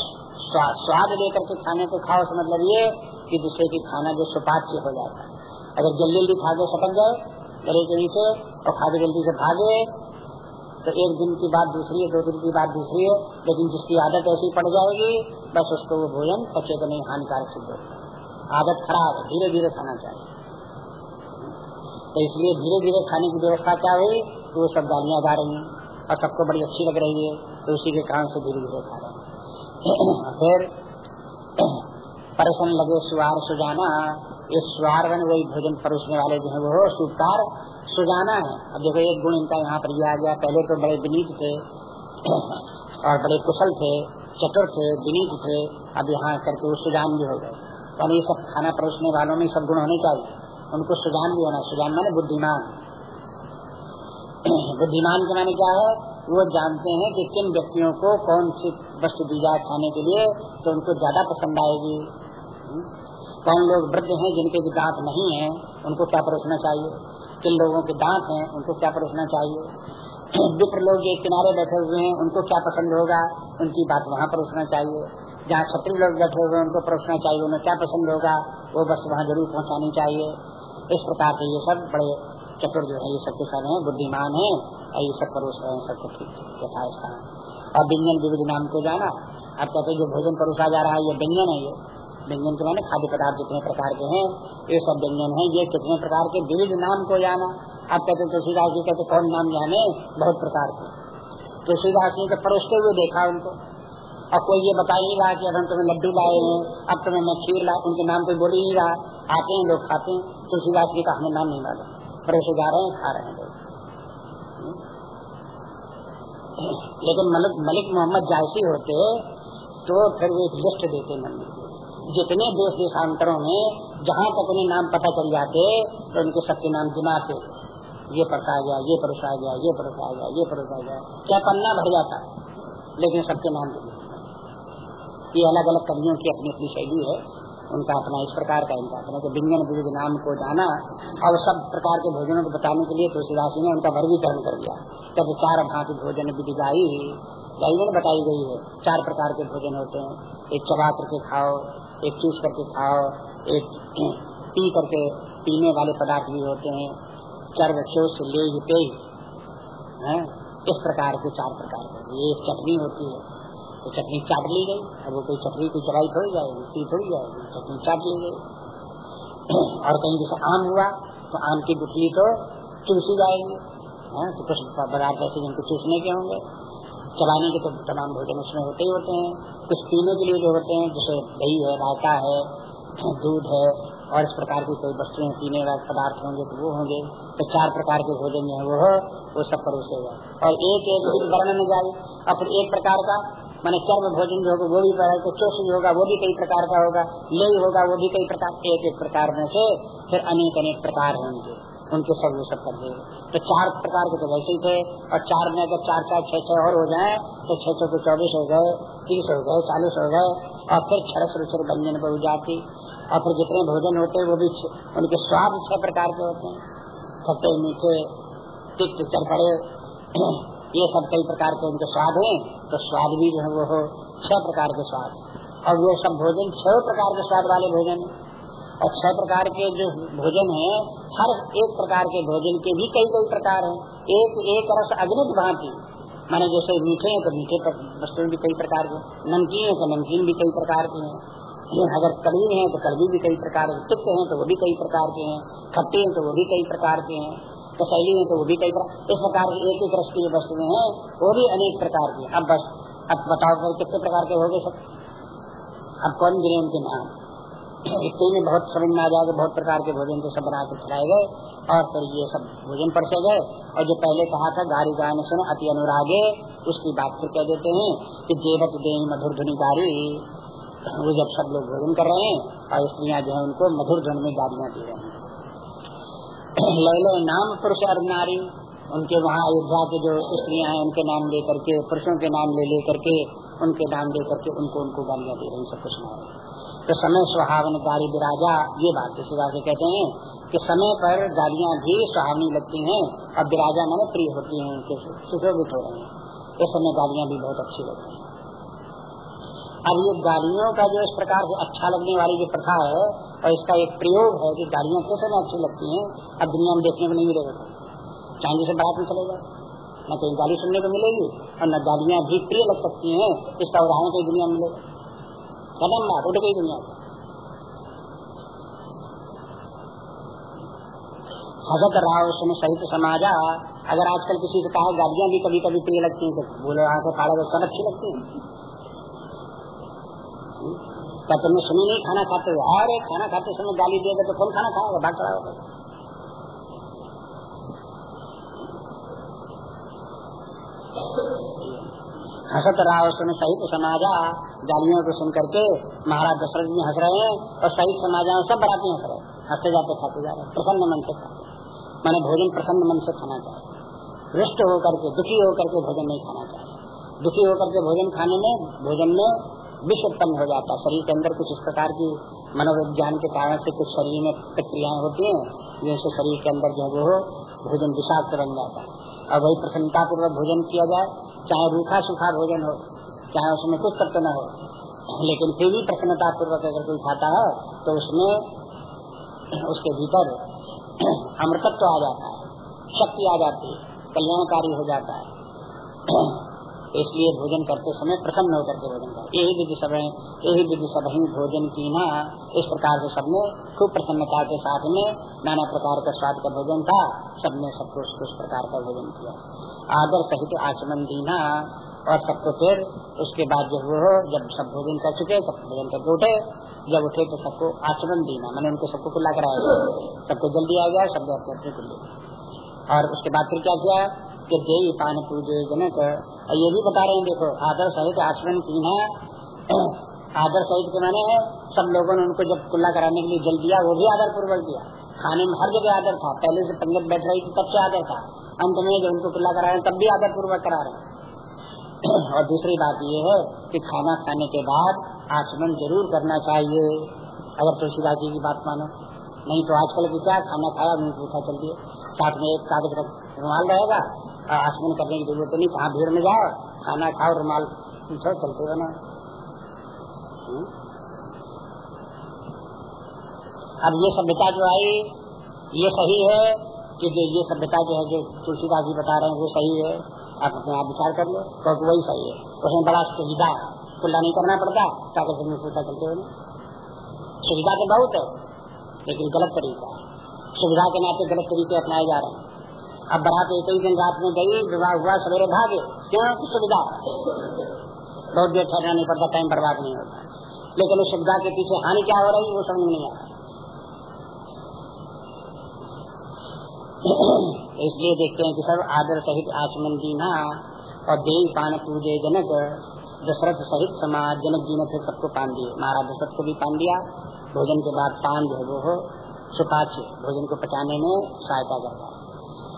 स्वाद लेकर के खाने को खाओ तो मतलब ये कि जिससे कि खाना जो सुपाच्य हो जाता है। अगर जल्दी जल्दी खा के सटक जाए, गले के नीचे, और खा के जल्दी से भागे तो एक दिन की बात दूसरी है, दो दिन की बात दूसरी है, लेकिन जिसकी आदत ऐसी पड़ जाएगी, बस उसको वो भोजन पचे नहीं हानिकारक सिद्ध होगा आदत खराब है धीरे धीरे खाना चाहिए। तो इसलिए धीरे धीरे खाने की व्यवस्था क्या हुई तो वो सब गालियाँ गा रही हैं और सबको बड़ी अच्छी लग रही है तो उसी के कारण से धीरे धीरे खा रहे हैं। फिर परसन लगे सुवार सुजाना। ये स्वार बन वही भोजन परोसने वाले जो है वो सुकार सुजाना है। अब देखो, एक गुण इनका यहाँ पर आ गया। पहले तो बड़े विनीत थे और बड़े कुशल थे, चतुर थे, विनीत थे। अब यहाँ करके वो सुजान भी हो गए। और ये सब खाना परोसने वालों में सब गुण होने चाहिए। उनको सुजान भी होना, सुजान माने बुद्धिमान। बुद्धिमान के माने क्या है? वो जानते हैं कि किन व्यक्तियों को कौन सी वस्तु दी जाए खाने के लिए तो उनको ज़्यादा पसंद आएगी। कौन लोग वृद्ध हैं जिनके भी दांत नहीं है, उनको क्या परोसना चाहिए? किन लोगों के दांत हैं, उनको क्या परोसना चाहिए? विप्र लोग जो किनारे बैठे हुए हैं, उनको क्या पसंद होगा? उनकी बात वहाँ परोसना चाहिए। जहाँ छत्री लोग बैठे हुए हैं, उनको परोसना चाहिए, उन्हें क्या पसंद होगा? वो बस वहाँ ज़रूर पहुँचानी चाहिए। इस प्रकार से ये सब बड़े चतुर जो है, ये सबके सब है, बुद्धिमान है, और ये सब परोस रहे हैं सबको ठीक यथास्थान और व्यंजन विविध नाम को जाना। अब कहते हैं जो भोजन परोसा जा रहा है, ये व्यंजन है ये। व्यंजन के माने खाद्य पदार्थ जितने प्रकार के हैं, ये सब व्यंजन है, ये कितने प्रकार के विविध नाम को जाना। अब कहते तुलसीदास जी कहते कौन नाम जाने बहुत प्रकार के। तुलसीदास जी को परोसते हुए देखा उनको। और कोई ये बता ही रहा कि अब हम तुम्हें लड्डू लाए हैं, अब तुम्हें मैं खीर ला, उनके नाम कोई बोल ही रहा। आते हैं, लोग खाते हैं। तुलसीदास जी का हमें नाम नहीं मालूम। परोसे जा रहे हैं, खा रहे हैं। लोग लेकिन मलिक मलिक मोहम्मद जायसी होते तो फिर वो एक लिस्ट देते मंदिर जितने देश देशांतरों में जहाँ तक उन्हें नाम पता चल जाते तो उनके सबके नाम गिनाते ये पढ़ा गया, ये परोसा गया, ये परोसा गया, ये परोसा गया। क्या पन्ना भर जाता? लेकिन सबके नाम ये अलग अलग कवियों की अपनी अपनी शैली है। उनका अपना इस प्रकार का इनका अपना व्यंजन विविध नाम को जाना और सब प्रकार के भोजनों को बताने के लिए तुलसीदास ने उनका वर्गीकरण कर दिया। कहते, चार भांति भोजन विधि गाई गाई में बताई गई है। चार प्रकार के भोजन होते हैं। एक चबा करके खाओ, एक चूस करके खाओ, एक पी करके पीने वाले पदार्थ भी होते हैं। चर्व चोस ले इस प्रकार के चार प्रकार के। एक चटनी होती है। तो चटनी चाट ली गई। अब वो कोई चटनी की चढ़ाई थोड़ी जाएगी पी थोड़ी जाएगी चटनी चाट ली गई। और कहीं जैसे आम हुआ तो आम की गुठली तो चूसी जाएगी। है तो कुछ पदार्थ ऐसे जिनको चूसने के होंगे। चलाने के तो तमाम भोजन उसमें होते ही होते हैं। कुछ पीने के लिए जो होते हैं, जैसे दही है, रायता है, दूध है, और इस प्रकार की कोई वस्तुएँ पीने वाले पदार्थ होंगे तो वो होंगे। तो चार प्रकार के भोजन जो है वो हो, वो सब परोसेगा और एक एक वर्णन जाए। और फिर एक प्रकार का मैंने चर्म भोजन जो होगा, वो भी तो चोष होगा, वो भी कई प्रकार का होगा, ले होगा, वो भी कई प्रकार एक एक प्रकार में से फिर अनेक अनेक प्रकार होंगे, उनके उनके सब वो सब कर देगा तो चार प्रकार के तो वैसे ही थे, और चार में अगर चार चार छह छह और हो जाए तो छह छह को चौबीस हो गए, तीस हो गए, चालीस हो गए, और फिर छरस रुचर व्यंजन पर जाती और फिर जितने भोजन होते हैं, वो भी उनके स्वाद छह प्रकार के होते हैं। खट्टे, मीठे, तिक्त चरपड़े ये सब कई प्रकार के उनके स्वाद हैं तो स्वाद भी जो है वो हो छह प्रकार के स्वाद। और वो सब भोजन छह प्रकार के स्वाद वाले भोजन। और छह प्रकार के जो भोजन है, हर एक प्रकार के भोजन के भी कई कई प्रकार हैं। एक एक रस अग्नित भांति। माने जैसे मीठे हैं तो मीठे वस्तु भी कई प्रकार के नमकीन है तो नमकीन भी कई प्रकार के हैं। अगर कड़वी है तो कड़वी भी कई प्रकार के। तिक्त है तो वो भी कई प्रकार के हैं। खट्टी है तो वो भी कई प्रकार के हैं। कसैली है तो वो भी कई प्रकार इस प्रकार की एक एक रस की वस्तुएँ हैं, वो भी अनेक प्रकार की। अब बस, अब बताओ कितने प्रकार के हो गए सब। अब कौन गिरे उनके नाम? इतने में बहुत समझ में आ जाएगा बहुत प्रकार के भोजन तो सब बना के खिलाए गए, और फिर ये सब भोजन परसे गए। और जो पहले कहा था, गारी गाने सुनो, अति अनुरागे, उसकी बात फिर कह देते हैं कि जेवत दे मधुर धुनी गारी। वो जब सब लोग भोजन कर रहे हैं, और स्त्रियाँ जो है उनको मधुर धुन में गाड़ियाँ दे रहे हैं। ले लो नाम पुरुष और नारी, उनके वहाँ अयोध्या के जो स्त्रियाँ हैं, उनके नाम ले करके पुरुषों के नाम ले ले करके उनके नाम ले करके उनको उनको गालियाँ दे रही सब कुछ सुना तो समय सुहावन विराजा ये बात तुलसीदास से कहते हैं कि समय पर गालियाँ भी सुहावनी लगती हैं, और विराजा मैंने प्रिय होती हैं, उनके सुशोभित हो रहे हैं। इस समय गालियाँ भी बहुत अच्छी लगती हैं। अब ये गालियों का जो इस प्रकार से अच्छा लगने वाली जो प्रथा है और इसका एक प्रयोग है कि गाड़ियाँ किस समय अच्छी लगती हैं, अब दुनिया में देखने को नहीं मिलेगा। चांदी से बात में चलेगा न कहीं गाड़ी सुनने को मिलेगी और न गाड़ियाँ भी प्रिय लग सकती हैं, इसका उदाहरण कहीं दुनिया में मिलेगा कदम बात उठ गई दुनिया। से हजत राव सुन सहित समाजा, अगर आजकल किसी से कहा गाड़ियाँ भी कभी कभी प्रिय लगती हैं तो बोलो, आँखें फाड़ा तो अच्छी लगती है। क्या तुमने सुनी, नहीं खाना खाते हुए अरे, खाना खाते समय गाली देगा तो कौन खाना खाएगा? बात खड़ा होगा हसत राव सुन सहित समाजा, गालियों को सुन करके महाराज दशरथ जी हंस रहे हैं, और सहित समाजा सब बराती हंस रहे हँसते जाते, खाते जा रहे प्रसन्न मन से खाते मैंने भोजन प्रसन्न मन से खाना चाहिए रुष्ट होकर के, दुखी होकर के भोजन नहीं खाना चाहिए दुखी होकर के भोजन खाने में, भोजन में विष उत्पन्न हो जाता है। शरीर के अंदर कुछ इस प्रकार की मनोविज्ञान के कारण से कुछ शरीर में प्रक्रियाएँ होती हैं जिनसे शरीर के अंदर जो है वो भोजन विषाक्त बन जाता है। और वही प्रसन्नता पूर्वक भोजन किया जाए, चाहे रूखा सूखा भोजन हो, चाहे उसमें कुछ तत्व न हो, लेकिन फिर भी प्रसन्नता पूर्वक अगर कोई खाता है तो उसमें उसके भीतर अमृतत्व आ जाता है, शक्ति आ जाती है, कल्याणकारी हो जाता है। इसलिए भोजन करते समय प्रसन्न होकर के भोजन कर यही विधि सब यही विधि सब भोजन की ना, इस प्रकार से सबने खूब प्रसन्नता के साथ में नाना प्रकार का स्वाद का भोजन था सबने सबको उस प्रकार का भोजन किया। आदर सहित आचमन दीना और सबको फिर उसके बाद जब वो जब सब भोजन कर चुके, सब भोजन करके उठे, जब उठे तो सबको आचमन दीना, मैंने उनको सबको खुला कराया गया। सबको जल्दी आ गया, सब अपने अपने और उसके बाद फिर क्या किया कि देवी पान पूजे जनक और ये भी बता रहे हैं, देखो, आदर सहित आचमन है। आदर सहित के मैंने सब लोगों ने उनको जब खुला कराने के लिए जल दिया, वो भी आदर पूर्वक दिया। खाने में हर जगह आदर था। पहले से पंगत बैठ रही थी, तब से आदर था। अंत में जब उनको खुला करा रहे तब भी आदर पूर्वक करा रहे और दूसरी बात ये है कि खाना खाने के बाद आचमन ज़रूर करना चाहिए। अगर तुलसीदास जी की बात मानो। नहीं तो आजकल की क्या, खाना खाया, मुँह पूछा चल दिए। साथ में एक कागज़ रख, रुमाल रहेगा। और आचमन करने की ज़रूरत नहीं, कहाँ भीड़ में जाओ, खाना खाओ रुमाल पूछो चलते बना हम्म? अब ये सभ्यता जो आई, ये सही है कि जो, ये सभ्यता जो है, जो तुलसीदास जी बता रहे हैं, वो सही है? आप अपने आप विचार कर लो, क्योंकि वही सही है। उसमें बड़ा सुविधा, खुला नहीं करना पड़ता ताकि सोचा चलते हुए सुविधा तो बहुत है, लेकिन गलत तरीका है। सुविधा के नाते गलत तरीके अपनाए जा रहे हैं। अब बारात एक ही दिन रात में गई विवाह हुआ, सवेरे भागे। क्यों? सुविधा। बहुत देर ठहरना नहीं पड़ता, टाइम बर्बाद नहीं होता। लेकिन उस सुविधा के पीछे हानि क्या हो रही, वो समझ नहीं आ इसलिए देखते हैं कि सब आदर सहित आचमन दीना और देव पान पूजे जनक, दशरथ सहित समाज जनक जी ने फिर सबको पान दिए। महाराज दशरथ को भी पान दिया। भोजन के बाद पान जो है वो हो, सुपाच्य। भोजन को पचाने में सहायता करता है।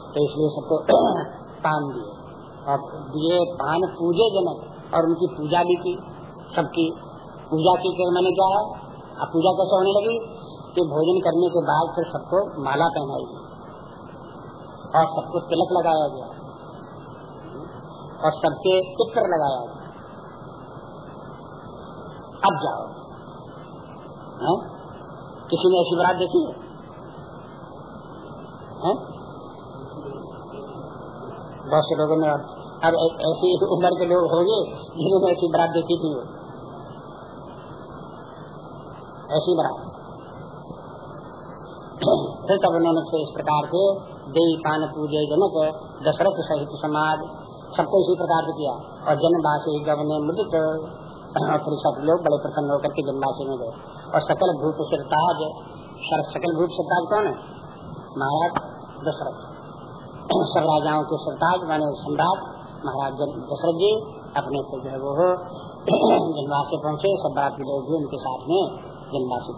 तो इसलिए सबको पान दिए। और दिए पान पूजे जनक और उनकी पूजा भी की सबकी पूजा की। मैंने क्या है अब पूजा कैसे होने लगी कि भोजन करने के बाद फिर सबको माला पहनाई गई। और सबको तिलक लगाया गया। और सबके चित्र लगाया गया। अब जाओ। है? किसी ने ऐसी बरात देखी है, है? बहुत से लोगों ने अब ऐसी उम्र के लोग होंगे जिन्होंने ऐसी बरात देखी थी। ऐसी बरात। फिर तब उन्होंने फिर इस प्रकार के देवी पान पूजे जनक दशरथ सहित समाज सबको इसी प्रकार से किया। और जनवासी गवने मुदित और फिर सब लोग बड़े प्रसन्न होकर के जनवासी में गए। और सकल भूत सिरताज सकल भूत सिरताज कौन है? महाराज दशरथ। सब राजाओं के सिरताज माने सम्राट महाराज दशरथ जी, अपने से जो है वो जनवासी पहुँचे, सब बाराती लोग भी उनके साथ में जनवासी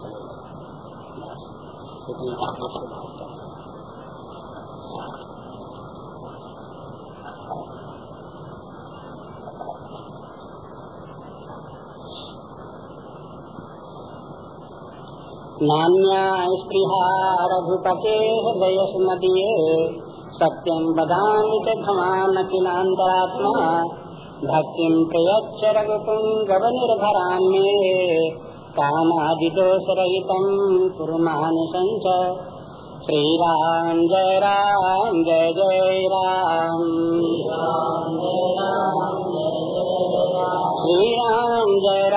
नान्या स्पृहा रघुपते हृदयस्मदीये सत्यं वदामि च किलान्तरात्मा भक्तिं प्रयच्छ रघुपुङ्गवनिर्भरान्ये कामादिदोषरहितं कुर्मानुसञ्च श्रीराम जय राम, जय जय राम। श्रीराम जय